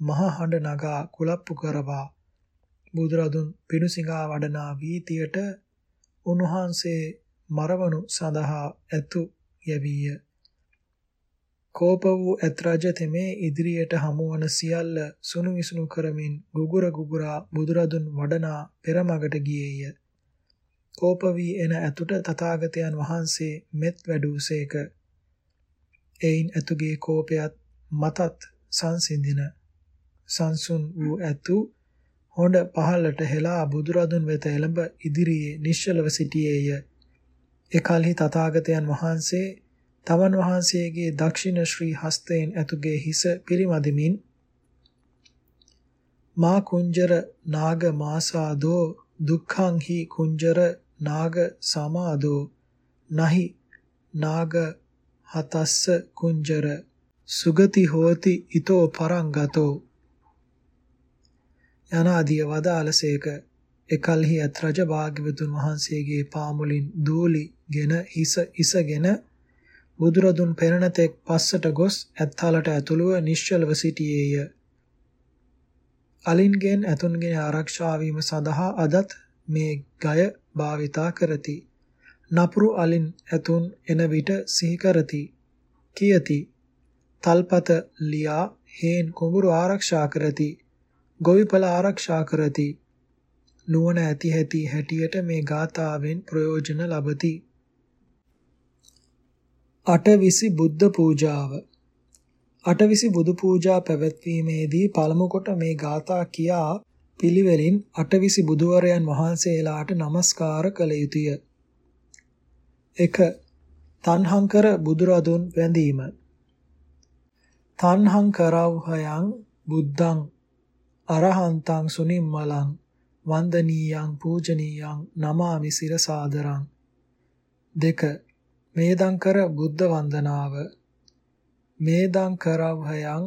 මහ හඬ නගා කුලප්පු කරවා බුදුරදුන් පිණුසිඟා වඩනා වීතියට උන්වහන්සේ මරවනු සඳහා ඇතු යැවීය. කෝප වූ ඇත් රජ තෙමේ ඉදිරියට හමුවන සියල්ල සුණු විසුණු කරමින් ගුගුර ගුගුරා බුදුරදුන් වඩනා පෙරමගට ගියේය. කෝප වී එන ඇතුට තථාගතයන් වහන්සේ මෙත් වැඩූසේක. එයින් ඇතුගේ කෝපයත් මතත් සංසිඳින සංසුන් වූ ඇතු හොඬ පහළට හෙලා බුදුරදුන් වෙත එළඹ ඉදිරියේ නිශ්චලව සිටියේය. එකල්හි තථාගතයන් වහන්සේ තමන් වහන්සේගේ දක්ෂිණ ශ්‍රී හස්තයෙන් ඇතුගේ හිස පිරිමදිමින් මා කුංජර නාග මාසාදෝ දුක්ඛං හි කුංජර නාග සමාදෝ නහි නාග හතස්ස කුංජර සුගති හෝති ඊතෝ පරංගතෝ යනාදිය වදාලසේක එකල්හි අත් රජ භාග්‍යවතුන් වහන්සේගේ පාමුලින් දූලිගෙන හිස ඉසගෙන බුදුරදුන් පෙරණතෙක් පස්සට ගොස් ඇත්තාලට ඇතුළුව නිශ්චලව සිටියේය. අලින්ගෙන් ඇතුන්ගෙන ආරක්ෂා වීම සඳහා අදත් මේ ගය භාවිතා කරති. නපුරු අලින් ඇතුන් එන විට සිහි කරති. කියති. තල්පත ලියා හේන් කුඹුරු ආරක්ෂා කරති. ගොවිපල ආරක්ෂා කරති. නුවණ ඇති හැටි හැටියට මේ ගාථාවෙන් ප්‍රයෝජන ලබති. අටවිසි බුද්ධ පූජාව අටවිසි බුදු පූජා පැවැත්වීමේදී පළමු කොට මේ ගාථා කියා පිළිවෙලින් අටවිසි බුදුවරයන් වහන්සේලාට নমස්කාර කළ යුතුය. 1. තණ්හංකර බුදුරදුන් වැඳීම. තණ්හංකරවහයන් බුද්ධං අරහන්තං සුනිම්මලං වන්දනීයං පූජනීයං නමාමි සිරසාදරං. 2. මේදංකර බුද්ධ වන්දනාව මේදංකරවහයන්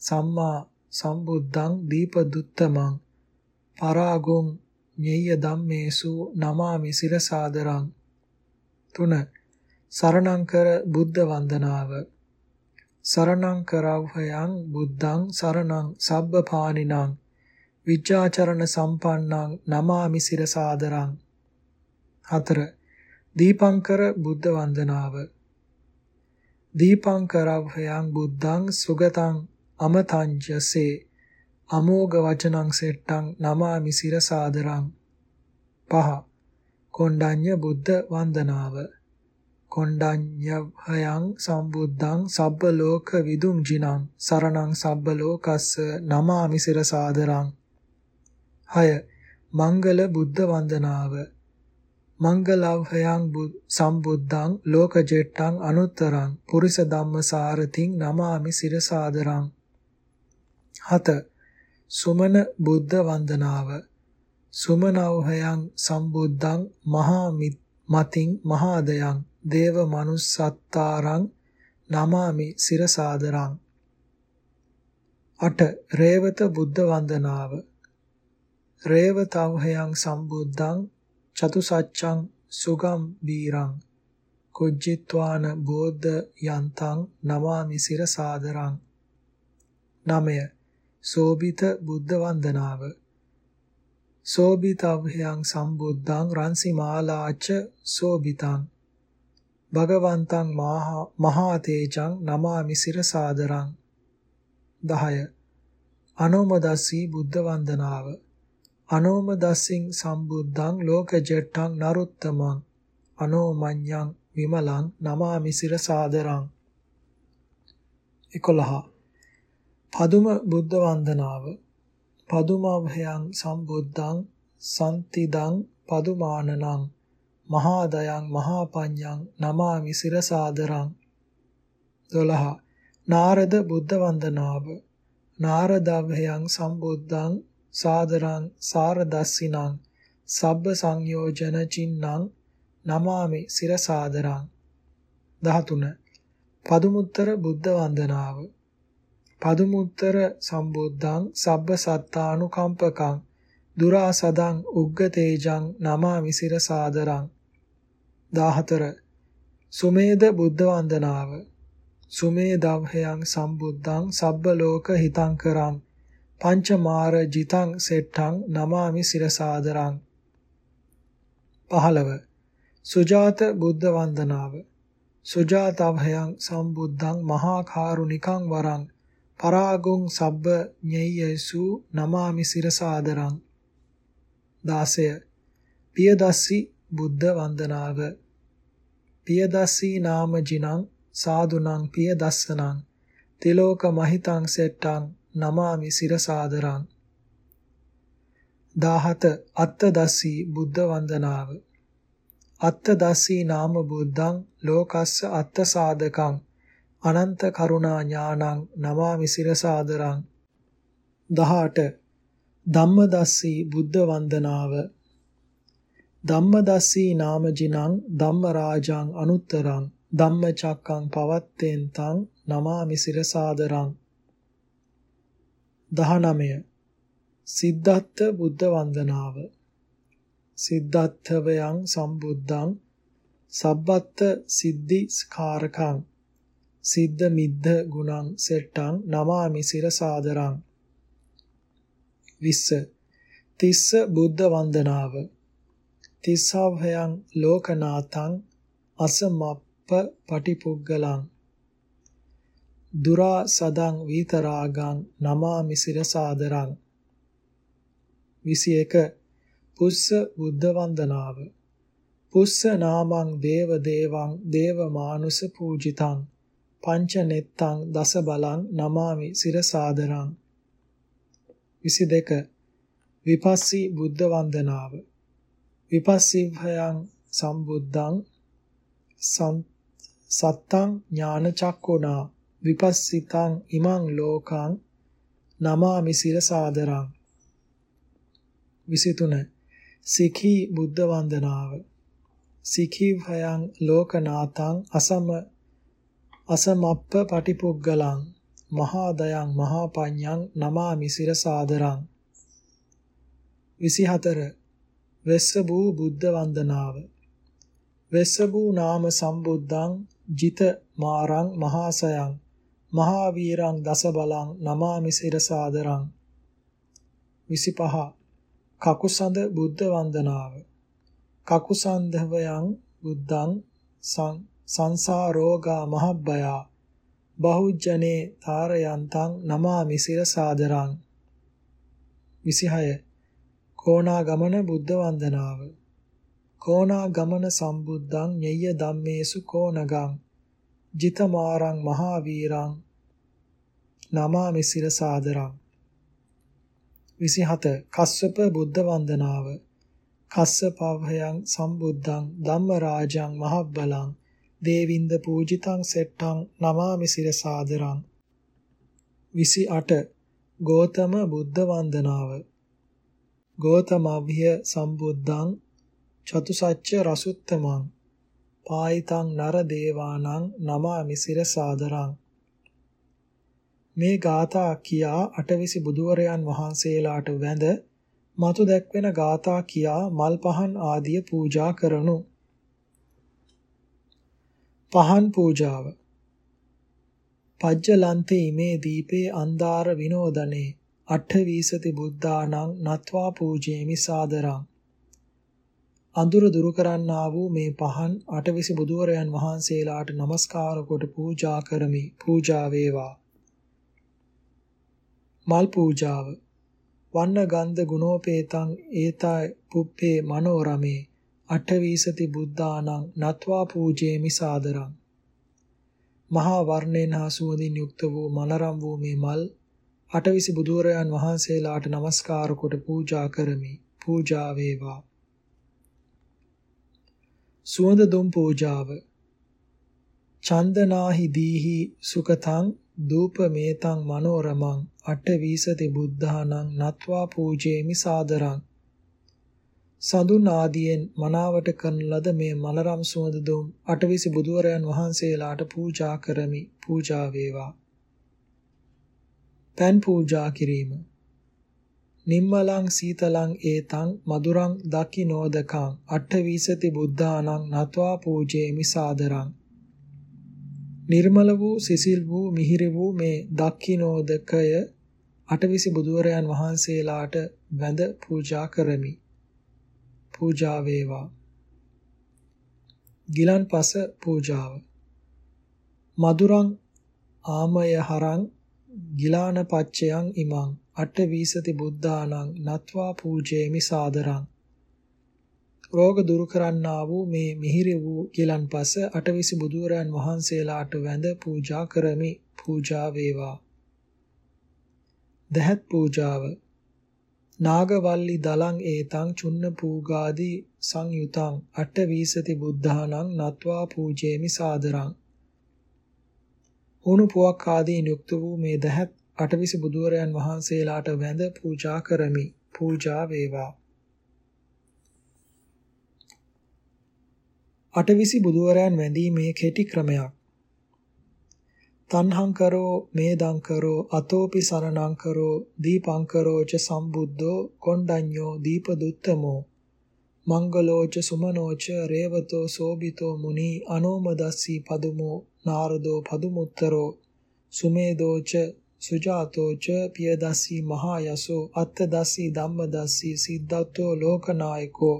සම්මා සම්බුද්ධං දීපදුත්තමං පරාගොං ඤෙය්‍ය ධම්මේසු නමාමි සිරසාදරං තුන සරණංකර බුද්ධ වන්දනාව සරණංකරවහයන් බුද්ධං සරණං සබ්බපානිනං විජ්ජාචරණ සම්පන්නං නමාමි සිරසාදරං. හතර. දීපංකර බුද්ධ වන්දනාව. දීපංකරවහයන් බුද්ධං සුගතං අමතංජසේ අමෝඝ වචනං සෙට්ටං නමාමි සිරසාදරං. පහ. කොණ්ඩඤ්ඤ බුද්ධ වන්දනාව. කොණ්ඩඤ්ඤහයන් සම්බුද්ධං සබ්බ ලෝක විදුම් ජිනං සරණං සබ්බ ලෝකස්ස නමාමි සිරසාදරං. 6 මංගල බුද්ධ වන්දනාව. මංගලව්හයන් සම්බුද්ධං ලෝකජෙට්ටං අනුත්තරං පුරිස ධම්මසාරතිං නමාමි සිරසාදරං. හත. සුමන බුද්ධ වන්දනාව. සුමනව්හයන් සම්බුද්ධං මහා මතින් මහාදයන් දේව මනුස්සත්තාරං නමාමි සිරසාදරං. අට රේවත බුද්ධ වන්දනාව රේවතව්හයන් සම්බුද්ධං චතුසච්ඡං සුගම් බීරං කුජ්ජිත්වාන බෝධ යන්තං නමාමි සිර සාදරං නමය. සෝබිත බුද්ධ වන්දනාව සෝබිතව්හයන් සම්බුද්ධං රන්සි මාලාච සෝබිතං භගවන්තං මහා තේජං නමාමි සිර සාදරං 10 අනෝමදස්සී බුද්ධ වන්දනාව අනෝමදස්සින් සම්බුද්ධං ලෝකජෙට්ටං නරුත්තමං. අනෝමඤ්ඤං විමලං නමාමි සිර සාදරං 11 පදුම බුද්ධ වන්දනාව පදුමභයං සම්බුද්ධං සම්තිදං පදුමානනං. මහා දයං මහා පඤ්ඤං නමාමි සිරසාදරං 12 නාරද බුද්ධ වන්දනාව නාරදව්‍යං සම්බුද්ධං සාදරං සාරදස්සිනං. සබ්බ සංයෝජන චින්නං නමාමි සිරසාදරං. 13 පදුමුත්තර බුද්ධ වන්දනාව පදුමුත්තර සම්බුද්ධං සබ්බ සත්තානුකම්පකං. දුරාසදං උග්ගතේජං නමාමි සිරසාදරං. 14 සුමේද බුද්ධ වන්දනාව. සුමේදව්හයන් සම්බුද්ධං සබ්බ ලෝක හිතං කරං. පංචමාර ජිතං සෙට්ටං නමාමි සිරසාදරං. 15 සුජාත බුද්ධ වන්දනාව. සුජාතව්හයන් සම්බුද්ධං මහා කාරුණිකං වරං. පරාගුං සබ්බ ඤෙය්‍යසු නමාමි සිරසාදරං. 16 පියදස්සි බුද්ධ වන්දනාව. පියදස්සී නාම ජිනං සාදුනං පියදස්සනං තිලෝක මහිතං සෙට්ටං නමාමි සිරසාදරං. 17 අත්තදස්සී බුද්ධ වන්දනාව. අත්තදස්සී නාම බුද්ධං ලෝකස්ස අත්තසාදකං අනන්ත කරුණා ඥානං නමාමි සිරසාදරං. 18 ධම්මදස්සී බුද්ධ වන්දනාව. ධම්මදස්සී නාමජිනං ධම්මරාජං අනුත්තරං ධම්මචක්කං පවත්තෙන්තං නමාමි සිරසාදරං. 19 සිද්ධාර්ථ බුද්ධ වන්දනාව. සිද්ධාර්ථවයන් සම්බුද්ධං සබ්බත්ත සිද්ධි ස්කාරකං. සිද්ධ මිද්ධ ගුණං සෙට්ටං නමාමි සිරසාදරං. 20 තිස්ස බුද්ධ වන්දනාව. තිස්සාභයං ලෝකනාතං අසමප්ප පටිපුග්ගලං දුරා සදං විතරාගං නමාමි සිරසාදරං 21 පුස්ස බුද්ධ වන්දනාව පුස්ස නාමං දේව දේවං දේව මානුස පූජිතං පංච නෙත්තං දස බලං නමාමි සිරසාදරං 22 විපස්සී බුද්ධ වන්දනාව විපස්සීභයං සම්බුද්ධං සත්තං ඥානචක්කුණා විපස්සිතං ඉමං ලෝකං නමාමි සිරසාදරං. 23 සිඛී බුද්ධ වන්දනාව සිඛී භයං ලෝකනාතං අසම අසමප්ප පටිපුග්ගලං මහා දයං මහා පඤ්ඤං නමාමි සිරසාදරං. 24 වෙස්සබූ බුද්ධ වන්දනාව. වෙස්සබූ නාම සම්බුද්ධං ජිත මාරං මහාසයං මහා වීරං දස බලං නමාමි සිරසාදරං. 25 කකුසඳ බුද්ධ වන්දනාව. කකුසන්ධවයන් බුද්ධං සංසාරෝගා මහබ්බයා. බහුජනේ තාරයන්තං නමාමි සිරසාදරං. 26 කෝණාගමන බුද්ධ වන්දනාව. කෝණාගමන සම්බුද්ධං ඤෙය්‍ය ධම්මේසු කෝණගං ජිතමාරං මහා වීරං නමාමි සිරසාදරං. 27 කස්සප බුද්ධ වන්දනාව. කස්සපවහයන් සම්බුද්ධං ධම්මරාජං මහබ්බලං දේවින්ද පූජිතං සෙට්ටං නමාමි සිරසාදරං. 28 ගෝතම බුද්ධ වන්දනාව. ගෝතමභ්‍ය සම්බුද්ධං චතුසච්ච රසුත්තමං පායිතං නර දේවානං නමාමි සිරසාදරං. මේ ගාථා කියා අටවිසි බුදුවරයන් වහන්සේලාට වැඳ මතු දැක්වෙන ගාථා කියා මල් පහන් ආදිය පූජා කරනු. පහන් පූජාව. පජ්ජලන්තේ මේ දීපේ අන්දාර විනෝදනේ අට්ඨ වීසති බුද්ධානං නත්වා පූජේමි සාදරං. අඳුර දුරු කරන්නා වූ මේ පහන් අටවිසි බුදුවරයන් වහන්සේලාට নমස්කාර කොට පූජා කරමි. පූජා වේවා. මල් පූජාව. වන්න ගන්ධ ගුණෝපේතං ඒතය පුප්පේ මනෝරමේ අටවිසති බුද්ධානං නත්වා පූජේමි සාදරං. මහා වර්ණයෙන් හා සුවඳින් යුක්ත වූ මනරම් වූ මේ මල් අටවිසි බුදුවරයන් වහන්සේලාට নমස්කාර කොට පූජා කරමි. පූජා වේවා. සුවඳ දුම් පූජාව. චන්දනාහි දීහි සුකතං දූපමේතං මනෝරමං අට්ඨවීසති බුද්ධානං නත්වා පූජේමි සාදරං. සඳුන් ආදියෙන් මනාවට කරන ලද මේ මනරම් සුවඳ දුම් අටවිසි බුදුවරයන් වහන්සේලාට පූජා කරමි. පූජා වේවා. පෑන් පූජා කිරීම නිම්මලං සීතලං ඒතං මధుරං දකිනෝදකං අට්ඨවීසති බුද්ධානං නත්වා පූජේමි සාදරං නිර්මල වූ සිසිල් වූ මිහිර වූ මේ දක්ඛිනෝදකය අටවිසි බුදුවරයන් වහන්සේලාට වැඳ පූජා කරමි. පූජා වේවා. ගිලන්පස පූජාව. මధుරං ආමය හරං ගිලාන පච්චයන් ඉමං අට්ඨවීසති බුද්ධානං නත්වා පූජේමි සාදරං. රෝග දුරු කරන්නා වූ මේ මිහිරි වූ කිලන්පස අටවිසි බුදුරයන් වහන්සේලාට වැඳ පූජා කරමි. පූජා වේවා. දහත් පූජාව. නාගවල්ලි දලං ඒතං චුන්න පූගාදී සංයුතං අට්ඨවීසති බුද්ධානං නත්වා පූජේමි සාදරං. හුණු පුවක් ආදී යුක්ත වූ මේ දහත් අටවිසි බුදුවරයන් වහන්සේලාට වැඳ පූජා කරමි. පූජා වේවා. අටවිසි බුදුවරයන් වැඳීමේ කෙටි ක්‍රමයක්. තණ්හං කරෝ මේදං කරෝ අතෝපි සරණං කරෝ දීපං කරෝච සම්බුද්ධෝ කොණ්ඩඤ්ඤෝ දීපදුත්තමෝ මංගලෝච සුමනෝච රේවතෝ සෝබිතෝ මුනි අනෝමදස්සී පදුමෝ නාරදෝ පදුමුත්තරෝ සුමේදෝච සුජාතෝච පියදස්සී මහා යසෝ අත්තදස්සී ධම්මදස්සී සිද්ධාතෝ ලෝකනායකෝ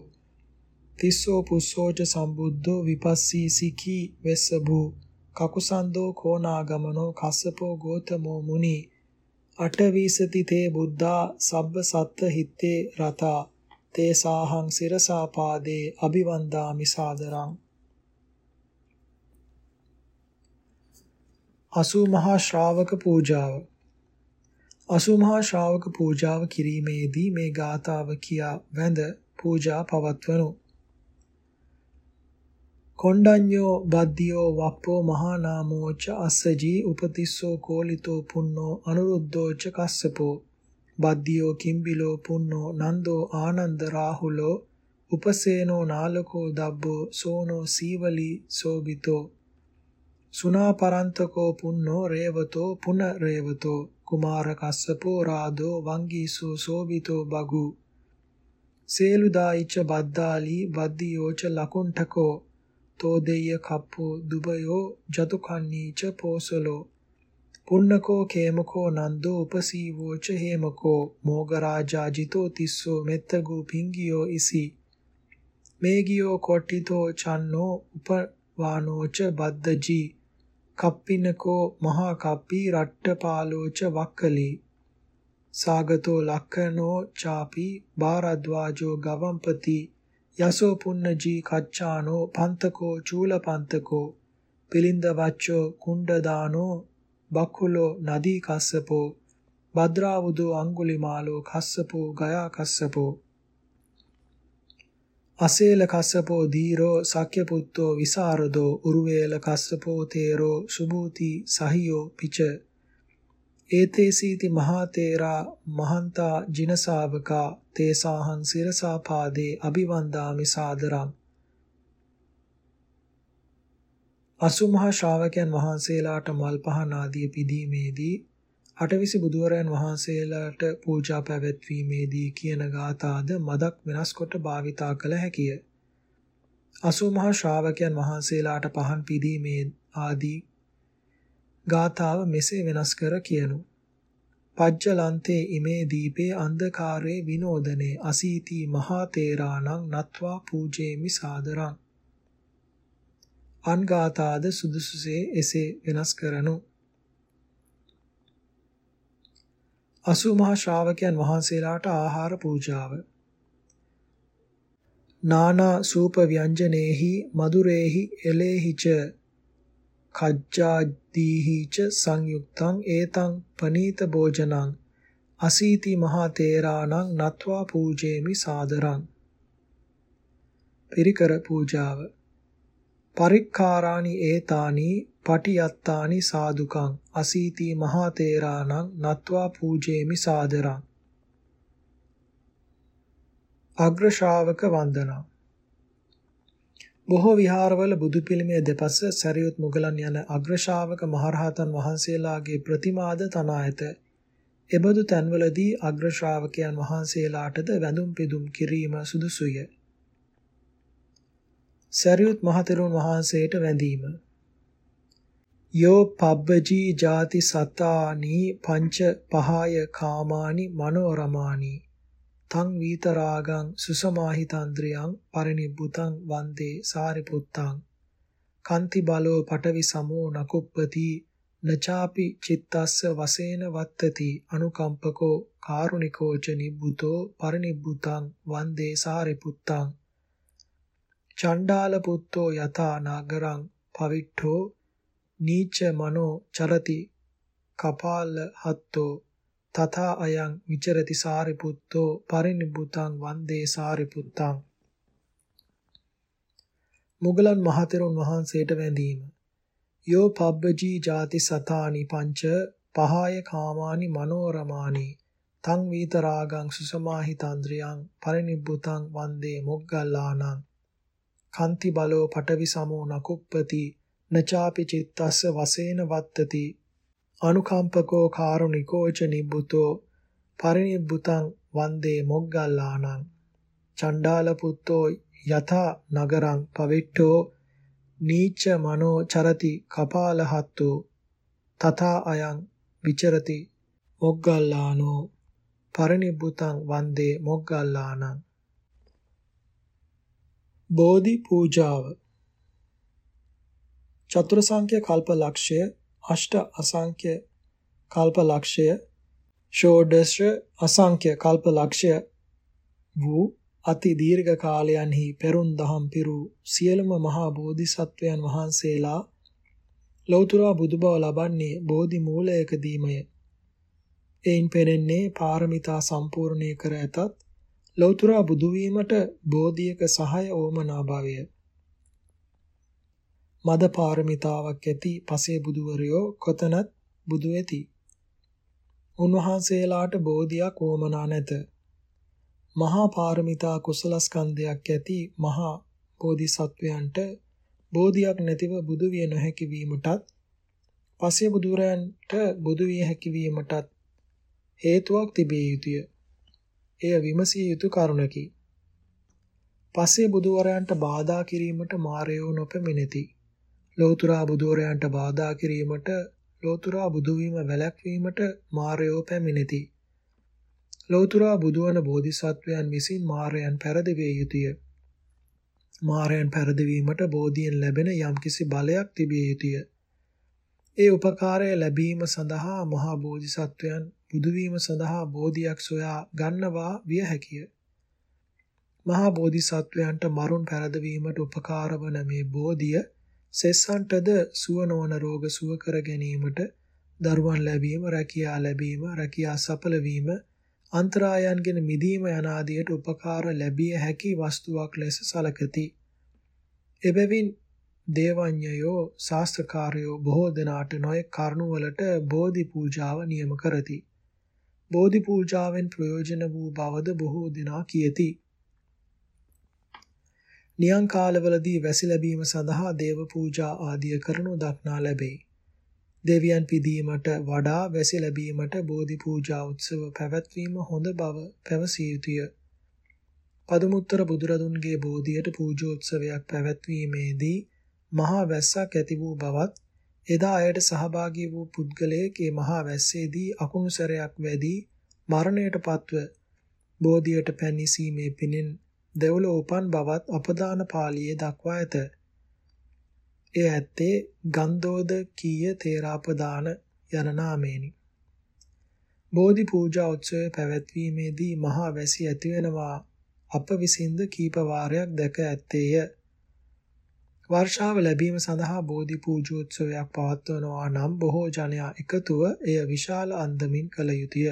තිස්සෝ පුස්සෝච සම්බුද්ධෝ විපස්සී සිකී වෙස්සභූ කකුසන්දෝ කෝනාගමනෝ කස්සපෝ ගෝතමෝ මුනි අටවිසති තේ බුද්ධා සබ්බ සත්ත හිත්තේ රතා තේ සාහං සිරසා පාදේ අභිවන්දාමි සාදරං අසූ මහා ශ්‍රාවක පූජාව. අසූ මහා ශ්‍රාවක පූජාව කිරීමේදී මේ ගාථාව කියා වැඳ පූජා පවත්වනු. කොණ්ඩඤ්ඤෝ බද්දියෝ වප්පෝ මහා නාමෝච අස්සජී උපතිස්සෝ කෝලිතෝ පුන්නෝ අනුරුද්ධෝච කස්සපෝ. බද්දියෝ කිම්බිලෝ පුන්නෝ නන්දෝ ආනන්ද රාහුලෝ උපසේනෝ නාලකෝ දබ්බෝ සෝනෝ සීවලි සෝබිතෝ. සුනාපරන්තකෝ පුන්නෝ රේවතෝ පුන රේවතෝ කුමාර කස්සපෝ රාදෝ වංගීසෝ සෝබිතෝ බගු සේලුදායිච බද්දාලි වද්දියෝච ලකුණ්ඨකෝ තෝදෙය්‍ය කප්පෝ දුබයෝ ජතුකන්නීච පෝසලෝ පුන්නකෝ කේමකෝ නන්දෝ උපසීවෝච හේමකෝ මෝගරාජා ජිතෝ තිස්සෝ මෙත්තගු පිංගියෝ ඉසි මේගියෝ කොට්ටිතෝ චන්නෝ උපවානෝච බද්දජී කප්පිනකෝ මහා කප්පී රට්ටපාලෝච වක්කලී. සාගතෝ ලක්කනෝ චාපි බාරද්වාජෝ ගවම්පති. යසෝ පුන්නජී කච්චානෝ පන්තකෝ චූලපන්තකෝ. පිලින්ද වච්චෝ කුණ්ඩදානෝ බකුලෝ නදී කස්සපෝ භද්‍රාවුදෝ අඟුලිමාලෝ කස්සපෝ ගයා කස්සපෝ අසේල කස්සපෝ දීරෝ සක්‍ය පුත්තෝ විසරදෝ උරුවේල කස්සපෝ තේරෝ සුභූති සහියෝ පිච. ඒතේසීති මහා තේරා මහන්තා ජිනසාවකා තේසාහං සිරසා පාදේ අභිවන්දාමි සාදරං. අසුමහා ශ්‍රාවකයන් වහන්සේලාට මල් පහන් ආදී පිදීමේදී අටවිසි බුදුවරයන් වහන්සේලාට පූජා පැවැත්වීමේදී කියන ගාථාද මදක් වෙනස් කොට භාවිතා කළ හැකිය. අසූ මහා ශ්‍රාවකයන් වහන්සේලාට පහන් පිදීමේ ආදී ගාථාව මෙසේ වෙනස් කර කියනු. පජ්ජලන්තේ ඉමේ දීපේ අන්ධකාරේ විනෝදනේ අසීති මහා තේරාණං නත්වා පූජේමි සාදරං අන්ගාතාද සුදුසුසේ එසේ වෙනස් කරනු අසු මහා ශ්‍රාවකයන් වහන්සේලාට ආහාර පූජාව. නානා සූප ව්‍යංජනේහි මధుරේහි එලේහිච කජ්ජාදීහිච සංයුක්තං ඒතං පනීත භෝජනං අසීති මහා තේරාණං නත්වා පූජේමි සාදරං. පිරිකර පූජාව. පරික්කාරානි ඒතානි පටියත්තානි සාදුකං අසීති මහා තේරාණං නත්වා පූජේමි සාදරං අග්‍ර ශ්‍රාවක වන්දනා බොහෝ විහාරවල බුදු පිළිමය දෙපස සරියුත් මුගලන් යන අග්‍රශාවක මහරහතන් වහන්සේලාගේ ප්‍රතිමාද තනා ඇත. එබඳු තැන්වලදී අග්‍රශාවකයන් වහන්සේලාටද වැඳුම් පිදුම් කිරීම සුදුසුය. සරියුත් මහතෙරුන් වහන්සේට වැඳීම යෝ පබ්බජී ජාති සතානි පංච පහය කාමානි මනෝරමානි. තං වීතරාගං සුසමාහිතන්ද්‍රියං පරිනිබ්බුතං වන්දේ සාරිපුත්තං. කන්ති බලෝ පටවි සමෝ නකුප්පති නචාපි චිත්තස්ස වසේන වත්තති අනුකම්පකෝ කාරුණිකෝච නිබ්බුතෝ පරිනිබ්බුතං වන්දේ සාරිපුත්තං. චණ්ඩාල පුත්තෝ යතා නාගරං පවිට්ඨෝ නීච මනෝ චරති කපාල හත්තෝ තථා අයං විචරති සාරිපුත්තෝ පරිනිබ්බුතං වන්දේ සාරිපුත්තං. මුගලන් මහතෙරුන් වහන්සේට වැඳීම. යෝ පබ්බජී ජාති සතානි පංච පහය කාමානි මනෝරමානි තං වීත රාගං සුසමාහිතන්ද්‍රියං පරිනිබ්බුතං වන්දේ මොග්ගල්ලානං. කන්ති බලෝ පටවි සමෝ නකුප්පති නචාපි චිත්තස්ස වසේන වත්තති. අනුකම්පකෝ කාරුණිකෝ ච නිබ්බුතෝ පරිනිබ්බුතං වන්දේ මොග්ගල්ලානං. චණ්ඩාල පුත්තෝ යථා නගරං පවිට්ඨෝ නීච මනෝ චරති කපාලහත්තු. තථා අයං විචරති මොග්ගල්ලානෝ පරිනිබ්බුතං වන්දේ මොග්ගල්ලානං. බෝධි පූජාව චතුර සංඛ්‍ය කල්ප ලක්ෂය අෂ්ට අසංඛ්‍ය කල්ප ලක්ෂය ෂෝඩශ අසංඛ්‍ය කල්ප ලක්ෂය වූ අති දීර්ඝ කාලයන්හි පෙරුම් දහම් පිරු සියලුම මහා බෝධිසත්වයන් වහන්සේලා ලෞතර බුදුබව ලබන්නේ බෝධි මූලයකදීමය. එයින් පෙනෙන්නේ පාරමිතා සම්පූර්ණේ කර ඇතත් ලෞතර බුදු වීමට බෝධියක සහාය ඕමනා භාවය. මද පාරමිතාවක් ඇති පසේ බුදුවරයෝ කොතනත් බුදු වෙති. උන්වහන්සේලාට බෝධියක් වමනා නැත. මහා පාරමිතා කුසලස්කන්ධයක් ඇති මහා බෝධිසත්වයන්ට බෝධියක් නැතිව බුදු විය නොහැකි වීමටත් පසේ බුදුරයන්ට බුදු විය හැකි වීමටත් හේතුවක් තිබිය යුතුය. එය විමසිය යුතු කරුණකි. පසේ බුදුවරයන්ට බාධා කිරීමට මාරයෝ නොපෙමිණෙති. ලෝතුරා බුදුරයන්ට බාධා කිරීමට ලෝතුරා බුදු වීම වැළැක්වීමට මාරයෝ පැමිණෙති. ලෝතුරා බුදුවන බෝධිසත්වයන් විසින් මාරයන් පෙරදවිය යුතුය. මාරයන් පෙරදවීමට බෝධියෙන් ලැබෙන යම්කිසි බලයක් තිබිය යුතුය. ඒ උපකාරය ලැබීම සඳහා මහා බෝධිසත්වයන් බුදු වීම සඳහා බෝධියක් සොයා ගන්නවා විය හැකිය. මහා බෝධිසත්වයන්ට මරුන් පෙරදවීමට උපකාර වන මේ බෝධිය සෙස්සන්ටද සුව නොවන රෝග සුව කර ගැනීමට දරුවන් ලැබීම, රැකියා ලැබීම, රැකියා සඵල වීම, අන්තරායන්ගෙන් මිදීම යන ආදියට උපකාර ලැබිය හැකි වස්තුවක් ලෙස සැලකති. එබැවින් දේවඥයෝ ශාස්ත්‍රකාරයෝ බොහෝ දෙනාට නොයෙක් කරුණවලට බෝධි පූජාව නියම කරති. බෝධි පූජාවෙන් ප්‍රයෝජන වූ බවද බොහෝ දෙනා කියති. නියං කාලවලදී වැසි ලැබීම සඳහා දේව පූජා ආදිය කරනු දක්නා ලැබේ. දෙවියන් පිදීමට වඩා වැසි ලැබීමට බෝධි පූජා උත්සව පැවැත්වීම හොඳ බව පැවසිය යුතුය. පදුමුත්තර බුදුරදුන්ගේ බෝධියට පූජෝත්සවයක් පැවැත්වීමේදී මහා වැස්සක් ඇති වූ බවත් එදා අයට සහභාගී වූ පුද්ගලයෙක් ඒ මහා වැස්සේදී අකුණු සැරයක් වැදී මරණයට පත්ව බෝධියට පැනිසීමේ පිණින් දෙව්ල උපන් බවත් අපදාන පාළියේ දක්වා ඇත. එය ඇත්තේ ගන්ධෝද කීය තේරාපදාන යන නාමයෙනි. බෝධි පූජා උත්සවය පැවැත්වීමේදී මහා වැසි ඇතිවෙනවා අප විසින්ද කීප වාරයක් දැක ඇත්තේය. වර්ෂාව ලැබීම සඳහා බෝධි පූජෝත්සවයක් පවත්වනවා නම් බොහෝ ජනයා එකතුව එය විශාල අන්දමින් කළ යුතුය.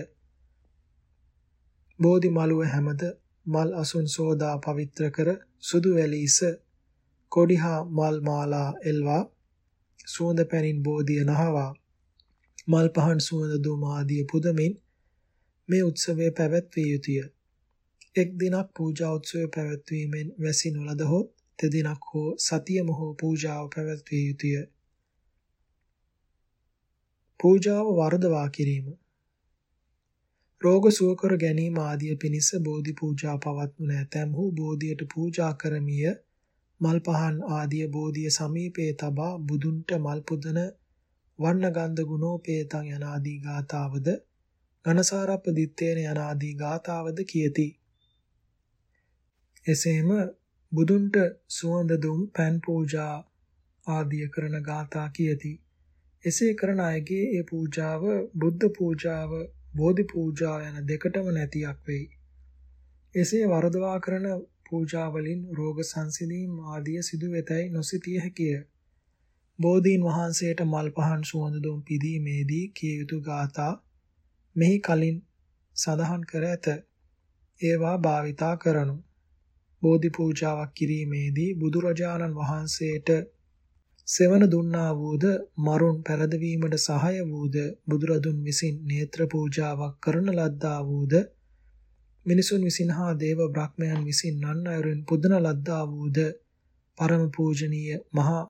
බෝධි මළුව හැමද මල් අසුන් සෝදා පවිත්‍ර කර සුදු වැලීස කොඩිහා මල් මාලා එල්වා සුවඳ පැනින් බෝධිය නහවා මල් පහන් සුවඳ දුම ආදී පුදමින් මේ උත්සවය පැවැත්විය යුතුය. එක් දිනක් පූජා උත්සවය පැවැත්වීමෙන් වැසි නොලදහොත් තෙදිනක් හෝ සතියම හෝ පූජාව පැවැත්විය යුතුය. පූජාව වර්ධවා කිරීම රෝග සුව කර ගැනීම ආදිය පිණිස බෝධි පූජා පවත්වන ඇතැම්හු බෝධියට පූජා කරමිය මල් පහන් ආදිය බෝධිය සමීපයේ තබා බුදුන්ට මල් පුදන වන්න ගන්ධ ගුණෝපේතං යන ආදී ගාතාවද ඝනසාරප්ප දිත්තේන යන ආදී ගාතාවද කියති. එසේම බුදුන්ට සුවඳ දුම් පෑන් පූජා ආදිය කරන ගාථා කියති. එසේ කරන අයගේ ඒ පූජාව බුද්ධ පූජාව බෝධි පූජා යන දෙකටම නැතියක් වෙයි. එසේ වරදවා කරන පූජාවලින් රෝග සංසිඳීම් ආදිය සිදු වෙතයි නොසිතිය හැකිය. බෝධීන් වහන්සේට මල් පහන් සුවඳ දුම් පිදීමේදී කිය යුතු ගාථා මෙහි කලින් සඳහන් කර ඇත. ඒවා භාවිතා කරනු බෝධි පූජාවක් කිරීමේදී බුදුරජාණන් වහන්සේට සෙවන දුන්නා වූද මරුන් පෙරදවීමට සහාය වූද බුදුරදුන් විසින් නේත්‍ර පූජාවක් කරන ලද්දා වූද මිනිසුන් විසින් හා දේව බ්‍රහ්මයන් විසින් නන් අයුරින් පුදන ලද්දා වූද පරම පූජනීය මහා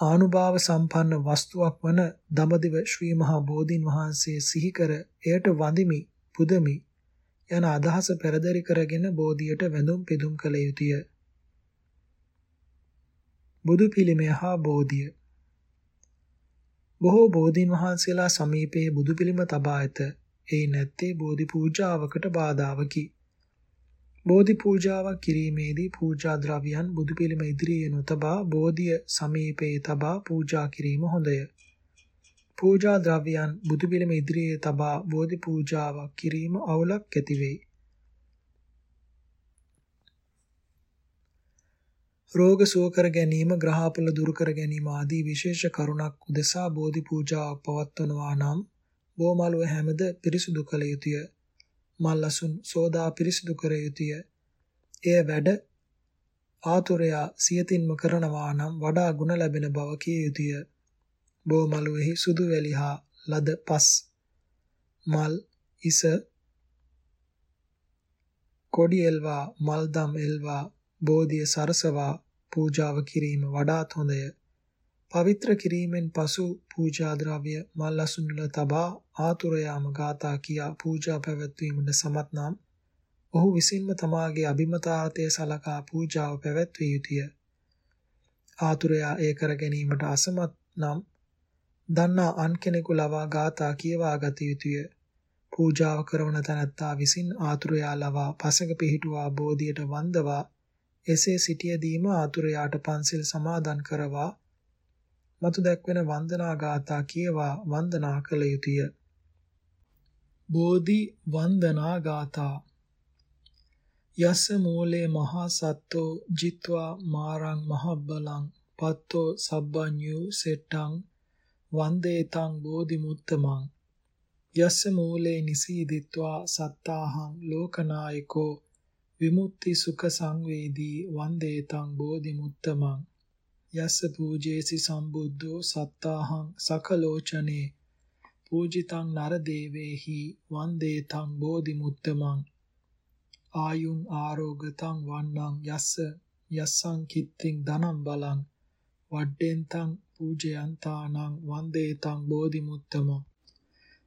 ආනුභාව සම්පන්න වස්තුවක් වන දඹදිව ශ්‍රී මහා බෝධීන් වහන්සේ සිහි කර එයට වඳිමි පුදමි යන අදහස පෙරදරි කරගෙන බෝධියට වැඳුම් පිදුම් කළ යුතුය. බුදු පිළිමය හා බෝධිය බොහෝ බෝධීන් වහන්සේලා සමීපයේ බුදු පිළිම තබා ඇත. ඒ නැත්තේ බෝධි පූජාවකට බාධාවකි. බෝධි පූජාවක් කිරීමේදී පූජා ද්‍රව්‍යයන් බුදු පිළිම ඉදිරියේ නොතබා බෝධිය සමීපයේ තබා පූජා කිරීම හොඳය. පූජා ද්‍රව්‍යයන් බුදු පිළිම ඉදිරියේ තබා බෝධි පූජාවක් කිරීම අවුලක් ඇති වෙයි. රෝග සුව කර ගැනීම, ග්‍රහපල දුරු කර ගැනීම ආදී විශේෂ කරුණක් උදෙසා බෝධි පූජාවක් පවත්වනවා නම් බෝමලුව හැමද පිරිසුදු කළ යුතුය. මල් අසුන් සෝදා පිරිසුදු කර යුතුය. එය වැඩ ආතුරයා සියතින්ම කරනවා නම් වඩා ගුණ ලැබෙන බව කිය යුතුය. බෝ මළුවේහි සුදු වැලි හා ලද පස් මල් ඉස කොඩි එල්වා මල්දම් එල්වා බෝධිය සරසවා පූජාව කිරීම වඩාත් හොඳය. පවිත්‍ර කිරීමෙන් පසු පූජා ද්‍රව්‍ය මල් අසුන්වල තබා ආතුර යාම ගාථා කියා පූජා පැවැත්වීමට සමත් නම් ඔහු විසින්ම තමාගේ අභිමතාර්ථය සලකා පූජාව පැවැත්විය යුතුය. ආතුරයා ඒ කර ගැනීමට අසමත් නම් දන්නා අන් කෙනෙකු ලවා ගාථා කියවා ගත යුතුය. පූජාව කරන තැනැත්තා විසින් ආතුරයා ලවා පසඟ පිහිටුවා බෝධියට වන්දවා එසේ සිටියදීම ආතුරයාට පන්සිල් සමාදන් කරවා මතු දැක්වෙන වන්දනා ගාථා කියවා වන්දනා කළ යුතුය. බෝධි වන්දනා ගාථා යස්ස මූලේ මහා සත්තෝ ජිත්වා මාරං මහබ්බලං පත්තෝ සබ්බඤ්ඤු සෙට්ටං වන්දේතං බෝධිමුත්තමං යස්ස මූලේ නිසීදිත්වා සත්තාහං ලෝකනායකෝ විමුක්ති සුඛ සංවේදී වන්දේතං බෝධිමුත්තමං යස්ස පූජේසි සම්බුද්ධෝ සත්තාහං සකලෝචනේ පූජිතං නර දේවේහි වන්දේතං බෝධිමුත්තමං ආයුං ආරෝගතං වන්නං යස්ස යස්සං කිත්තිං ධනම් බලං වඩ්ඩෙන්තං පූජයන්තානං වන්දේතං බෝධිමුත්තම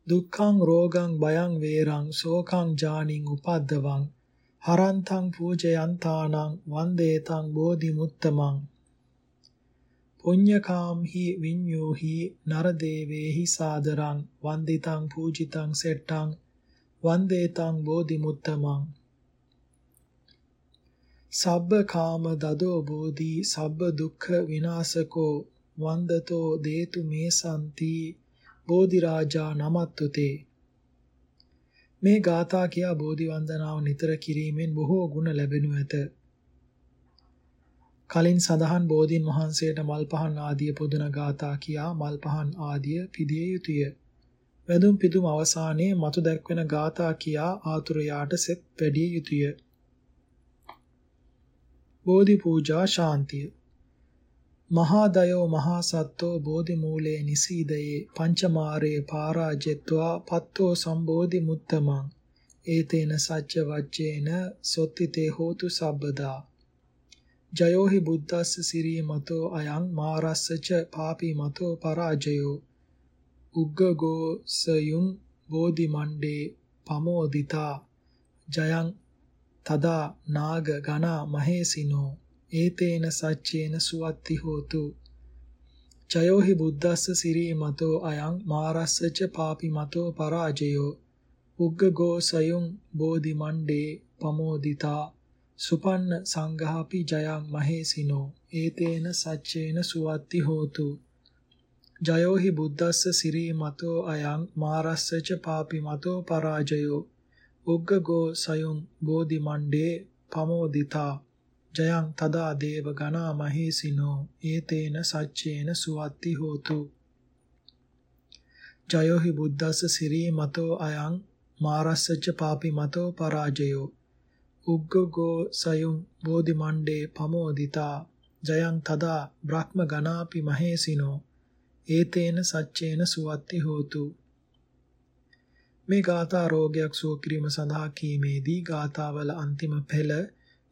දුක්ඛං රෝගං බයං වේරං සෝකං ජානින් උපද්දවං හරන්තං පූජයන්තානං වන්දේතං බෝධිමුත්තමං පුඤ්ඤකාම්හි විඤ්ඤෝහි නරදේවේහි සාදරං වන්දිතං පූජිතං සෙට්ටං වන්දේතං බෝධිමුත්තමං සබ්බ කාම දදෝ බෝධි සබ්බ දුක්ඛ විනාශකෝ වන්දතෝ දේතු මේසන්ති බෝධි රාජා නමත්තුතේ මේ ගාථා කියා බෝධි වන්දනාව නිතර කිරීමෙන් බොහෝ ගුණ ලැබෙනු ඇත කලින් සඳහන් බෝධීන් වහන්සේට මල් පහන් ආදිය පුදන ගාථා කියා මල් පහන් ආදිය පිදිය යුතුය. වැදුම් පිදුම් අවසානයේ මතු දැක්වෙන ගාථා කියා ආතුරයාට සෙත් වැඩිය යුතුය. බෝධි පූජා ශාන්තිය මහා දයෝ මහා සත්තෝ බෝධි මූලේ නිසීදයේ පංචමාරේ පාරාජෙත්වා පත්තෝ සම්බෝධි මුත්තමං ඒතේන සච්ච වච්චේන සොත්තිතේ හෝතු සබ්බදා. ජයෝහි බුද්දස්ස සිරී මතෝ අයං මාරස්සච පාපී මතෝ පරාජයෝ. උග්ගගෝ සයුම් බෝධි මණ්ඩේ පමෝදිතා. ජයං තදා නාග ගනා මහේසිනෝ. ඒතේන සච්චේන සුවත්ති හෝතු. ජයෝහි බුද්දස්ස සිරී මතෝ අයං මාරස්සච පාපි මතෝ පරාජයෝ. උග්ගගෝ සයුම් බෝධි මණ්ඩේ පමෝදිතා. සුපන්න සංඝාපි ජයං මහේසිනෝ. ඒතේන සච්චේන සුවත්ති හෝතු. ජයෝහි බුද්දස්ස සිරී මතෝ අයං මාරස්සච පාපි මතෝ පරාජයෝ. උග්ගගෝ සයුම් බෝධි මණ්ඩේ පමෝදිතා. ජයං තදා දේව ගනා මහේසිනෝ ඒතේන සච්චේන සුවත්ති හෝතු. ජයෝහි බුද්දස්ස සිරී මතෝ අයං මාරස්සච පාපි මතෝ පරාජයෝ. උග්ගගෝ සයුම් බෝධි මණ්ඩේ පමෝදිතා ජයං තදා බ්‍රහ්ම ගනාපි මහේසිනෝ ඒතේන සච්චේන සුවත්ති හෝතු. මේ ගාථා රෝගයක් සුව කිරීම සඳහා කීමේදී ගාථාවල අන්තිම පෙළ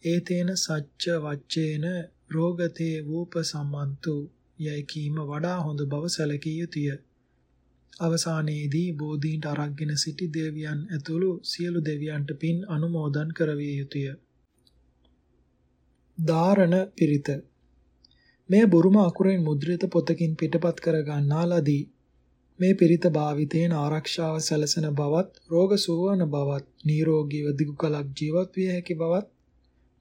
ඒතේන සච්ච වච්චේන රෝගතේ වූප සම්මන්තු යයි කීම වඩා හොඳ බව සැලකිය යුතුය අවසානයේදී බෝධීන්ට අරක්ගෙන සිටි දෙවියන් ඇතුළු සියලු දෙවියන්ට පින් අනුමෝදන් කරවිය යුතුය. ධාරණ පිරිත මේ බුරුම අකුරෙන් මුද්‍රිත පොතකින් පිටපත් කර ගන්නා ලදී. මේ පිරිත භාවිතයෙන් ආරක්ෂාව සැලසෙන බවත්, රෝග සුවවන බවත්, නිරෝගීව දිගු කලක් ජීවත් විය හැකි බවත්,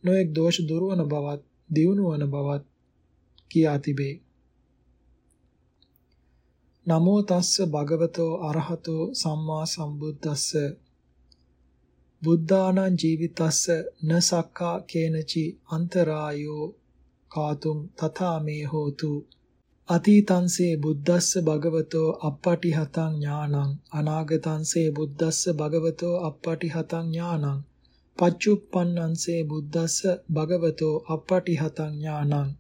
නොඑක් දෝෂ දුරවන බවත්, දියුණු වන බවත් කියා තිබේ. නමෝ තස්ස භගවතෝ අරහතෝ සම්මා සම්බුද්දස්ස බුද්ධානං ජීවිතස්ස න සක්කා කේනචි අන්තරායෝ කාතුම් තථා මේ හෝතු අතීතංසේ බුද්දස්ස භගවතෝ අප්පටිහතං ඥානං අනාගතංසේ බුද්දස්ස භගවතෝ අප්පටිහතං ඥානං පච්චුප්පන්නංසේ බුද්දස්ස භගවතෝ අප්පටිහතං ඥානං.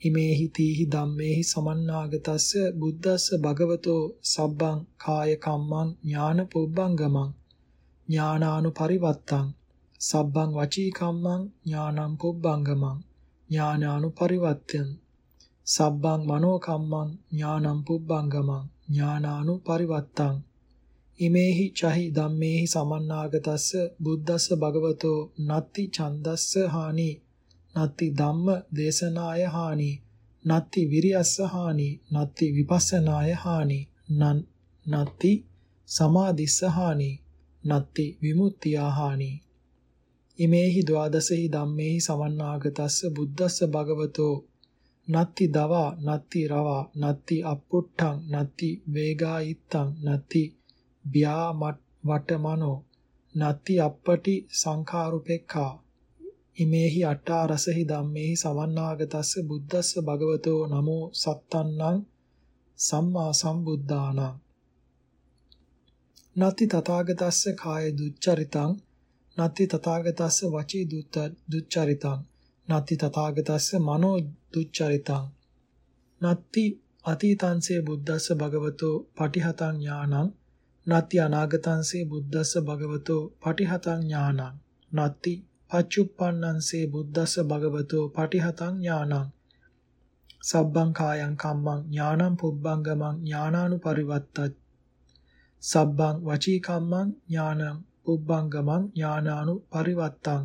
ඉමේහි තීහි ධම්මේහි සමන්නාගතස්ස බුද්දස්ස භගවතෝ සබ්බං කාය කම්මං ඥාන පුබ්බංගමං. ඥානානුපරිවත්තං සබ්බං වචී කම්මං ඥානං පුබ්බංගමං. ඥානානුපරිවත්තං සබ්බං මනෝ කම්මං ඥානං පුබ්බංගමං. ඥානානුපරිවත්තං ඉමේහි චහි ධම්මේහි සමන්නාගතස්ස බුද්දස්ස භගවතෝ නත්ති ඡන්දස්ස හානි නත්ති ධම්ම දේශනාය හානි නත්ති විරියස්ස හානි නත්ති විපස්සනාය හානි නත්ති සමාධිස්ස හානි නත්ති විමුක්තිය හානි ඉමේහි ද්වාදසෙහි ධම්මේහි සමන්නාගතස්ස බුද්දස්ස භගවතෝ නත්ති දවා නත්ති රවා නත්ති අප්පුට්ටං නත්ති වේගායිත්තං නත්ති බ්‍යා වටමනෝ නත්ති අප්පටි සංඛාරුපෙක්ඛා. ඉමේහි අට්ඨා රසෙහි ධම්මේහි සවන්නාගතස්ස බුද්දස්ස භගවතෝ නමෝ සත්තන්නං සම්මා සම්බුද්ධානං. නති තථාගතස්ස කාය දුච්චරිතං නති තථාගතස්ස වචී දුච්චරිතං නති තථාගතස්ස මනෝ දුච්චරිතං. නත්ති අතීතංසේ බුද්දස්ස භගවතෝ පටිහතං ඥානං නත්ති අනාගතංසේ බුද්දස්ස භගවතෝ පටිහතං ඥානං. නත්ති පච්චුප්පන්නංසේ බුද්දස්ස භගවතෝ පටිහතං ඥානං. සබ්බං කායං කම්මං ඥානං පුබ්බංගමං ඥානානුපරිවත්තත්. සබ්බං වචී කම්මං ඥානං පුබ්බංගමං ඥානානුපරිවත්තං.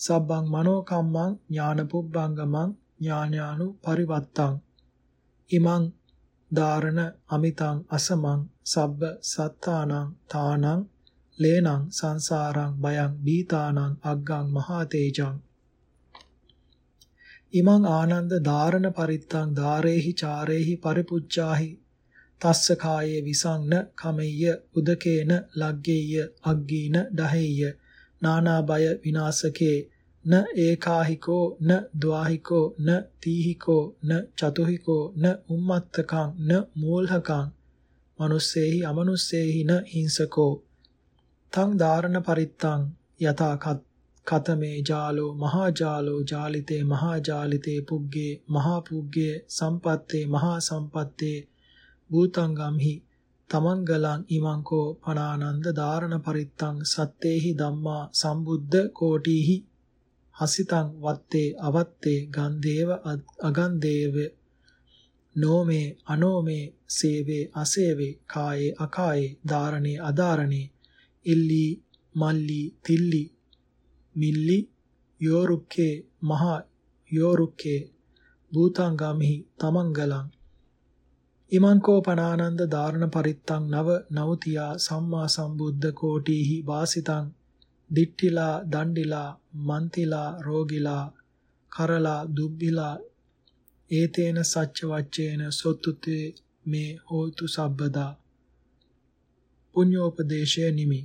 සබ්බං මනෝ කම්මං ඥාන පුබ්බංගමං ඥානානුපරිවත්තං. ඉමං ධාරණ අමිතං අසමං සබ්බ සත්තානං තානං ලේනං සංසාරං බයං බීතානං අග්ගං මහා තේජං ඉමං ආනන්ද ධාරණ පරිත්තං ධාරේහි චාරේහි පරිපුච්ඡාහි තස්ස කායේ විසංන කමෙය්‍ය උදකේන ලග්ගේය අග්ගීන දහෙය්‍ය නානා බය විනාශකේ න ඒකාහිකෝ න ද්වාහිකෝ න තීහිකෝ න චතුහිකෝ න උම්මත්තකං න මූල්හකං. මනුස්සේහි අමනුස්සේහි න හිංසකෝ. තං ධාරණ පරිත්තං යතා කතමේ ජාලෝ මහා ජාලෝ ජාලිතේ මහා ජාලිතේ පුග්ගේ මහා පුග්ගේ සම්පත්තේ මහා සම්පත්තේ. භූතංගම්හි තමන්ගලං ඉමංකෝ පනානන්ද ධාරණ පරිත්තං සත්තේහි ධම්මා සම්බුද්ධ කෝටිහි හසිතං වත්තේ අවත්තේ ගන්ධේව අගන්ධේව නෝමේ අනෝමේ සේවේ අසේවේ කායේ අකායේ ධාරණේ අධාරණේ ඉල්ලි මල්ලි තිල්ලි මිල්ලි යෝරුක්කේ මහා යෝරුක්කේ භූතංගාමිහි තමන්ගලං ඉමංකෝ පනානන්ද ධාරණ පරිත්තං නව නවතියා සම්මා සම්බුද්ධ කෝටිහි වාසිතං දිට්ඨිලා දණ්ඩිලා මන්තිලා රෝගිලා කරලා දුබ්බිලා ඒතේන සච්ච වච්චේන සොත්තුතේ මේ හෝතු සබ්බදා. පුඤ්ඤෝපදේශය නිමි.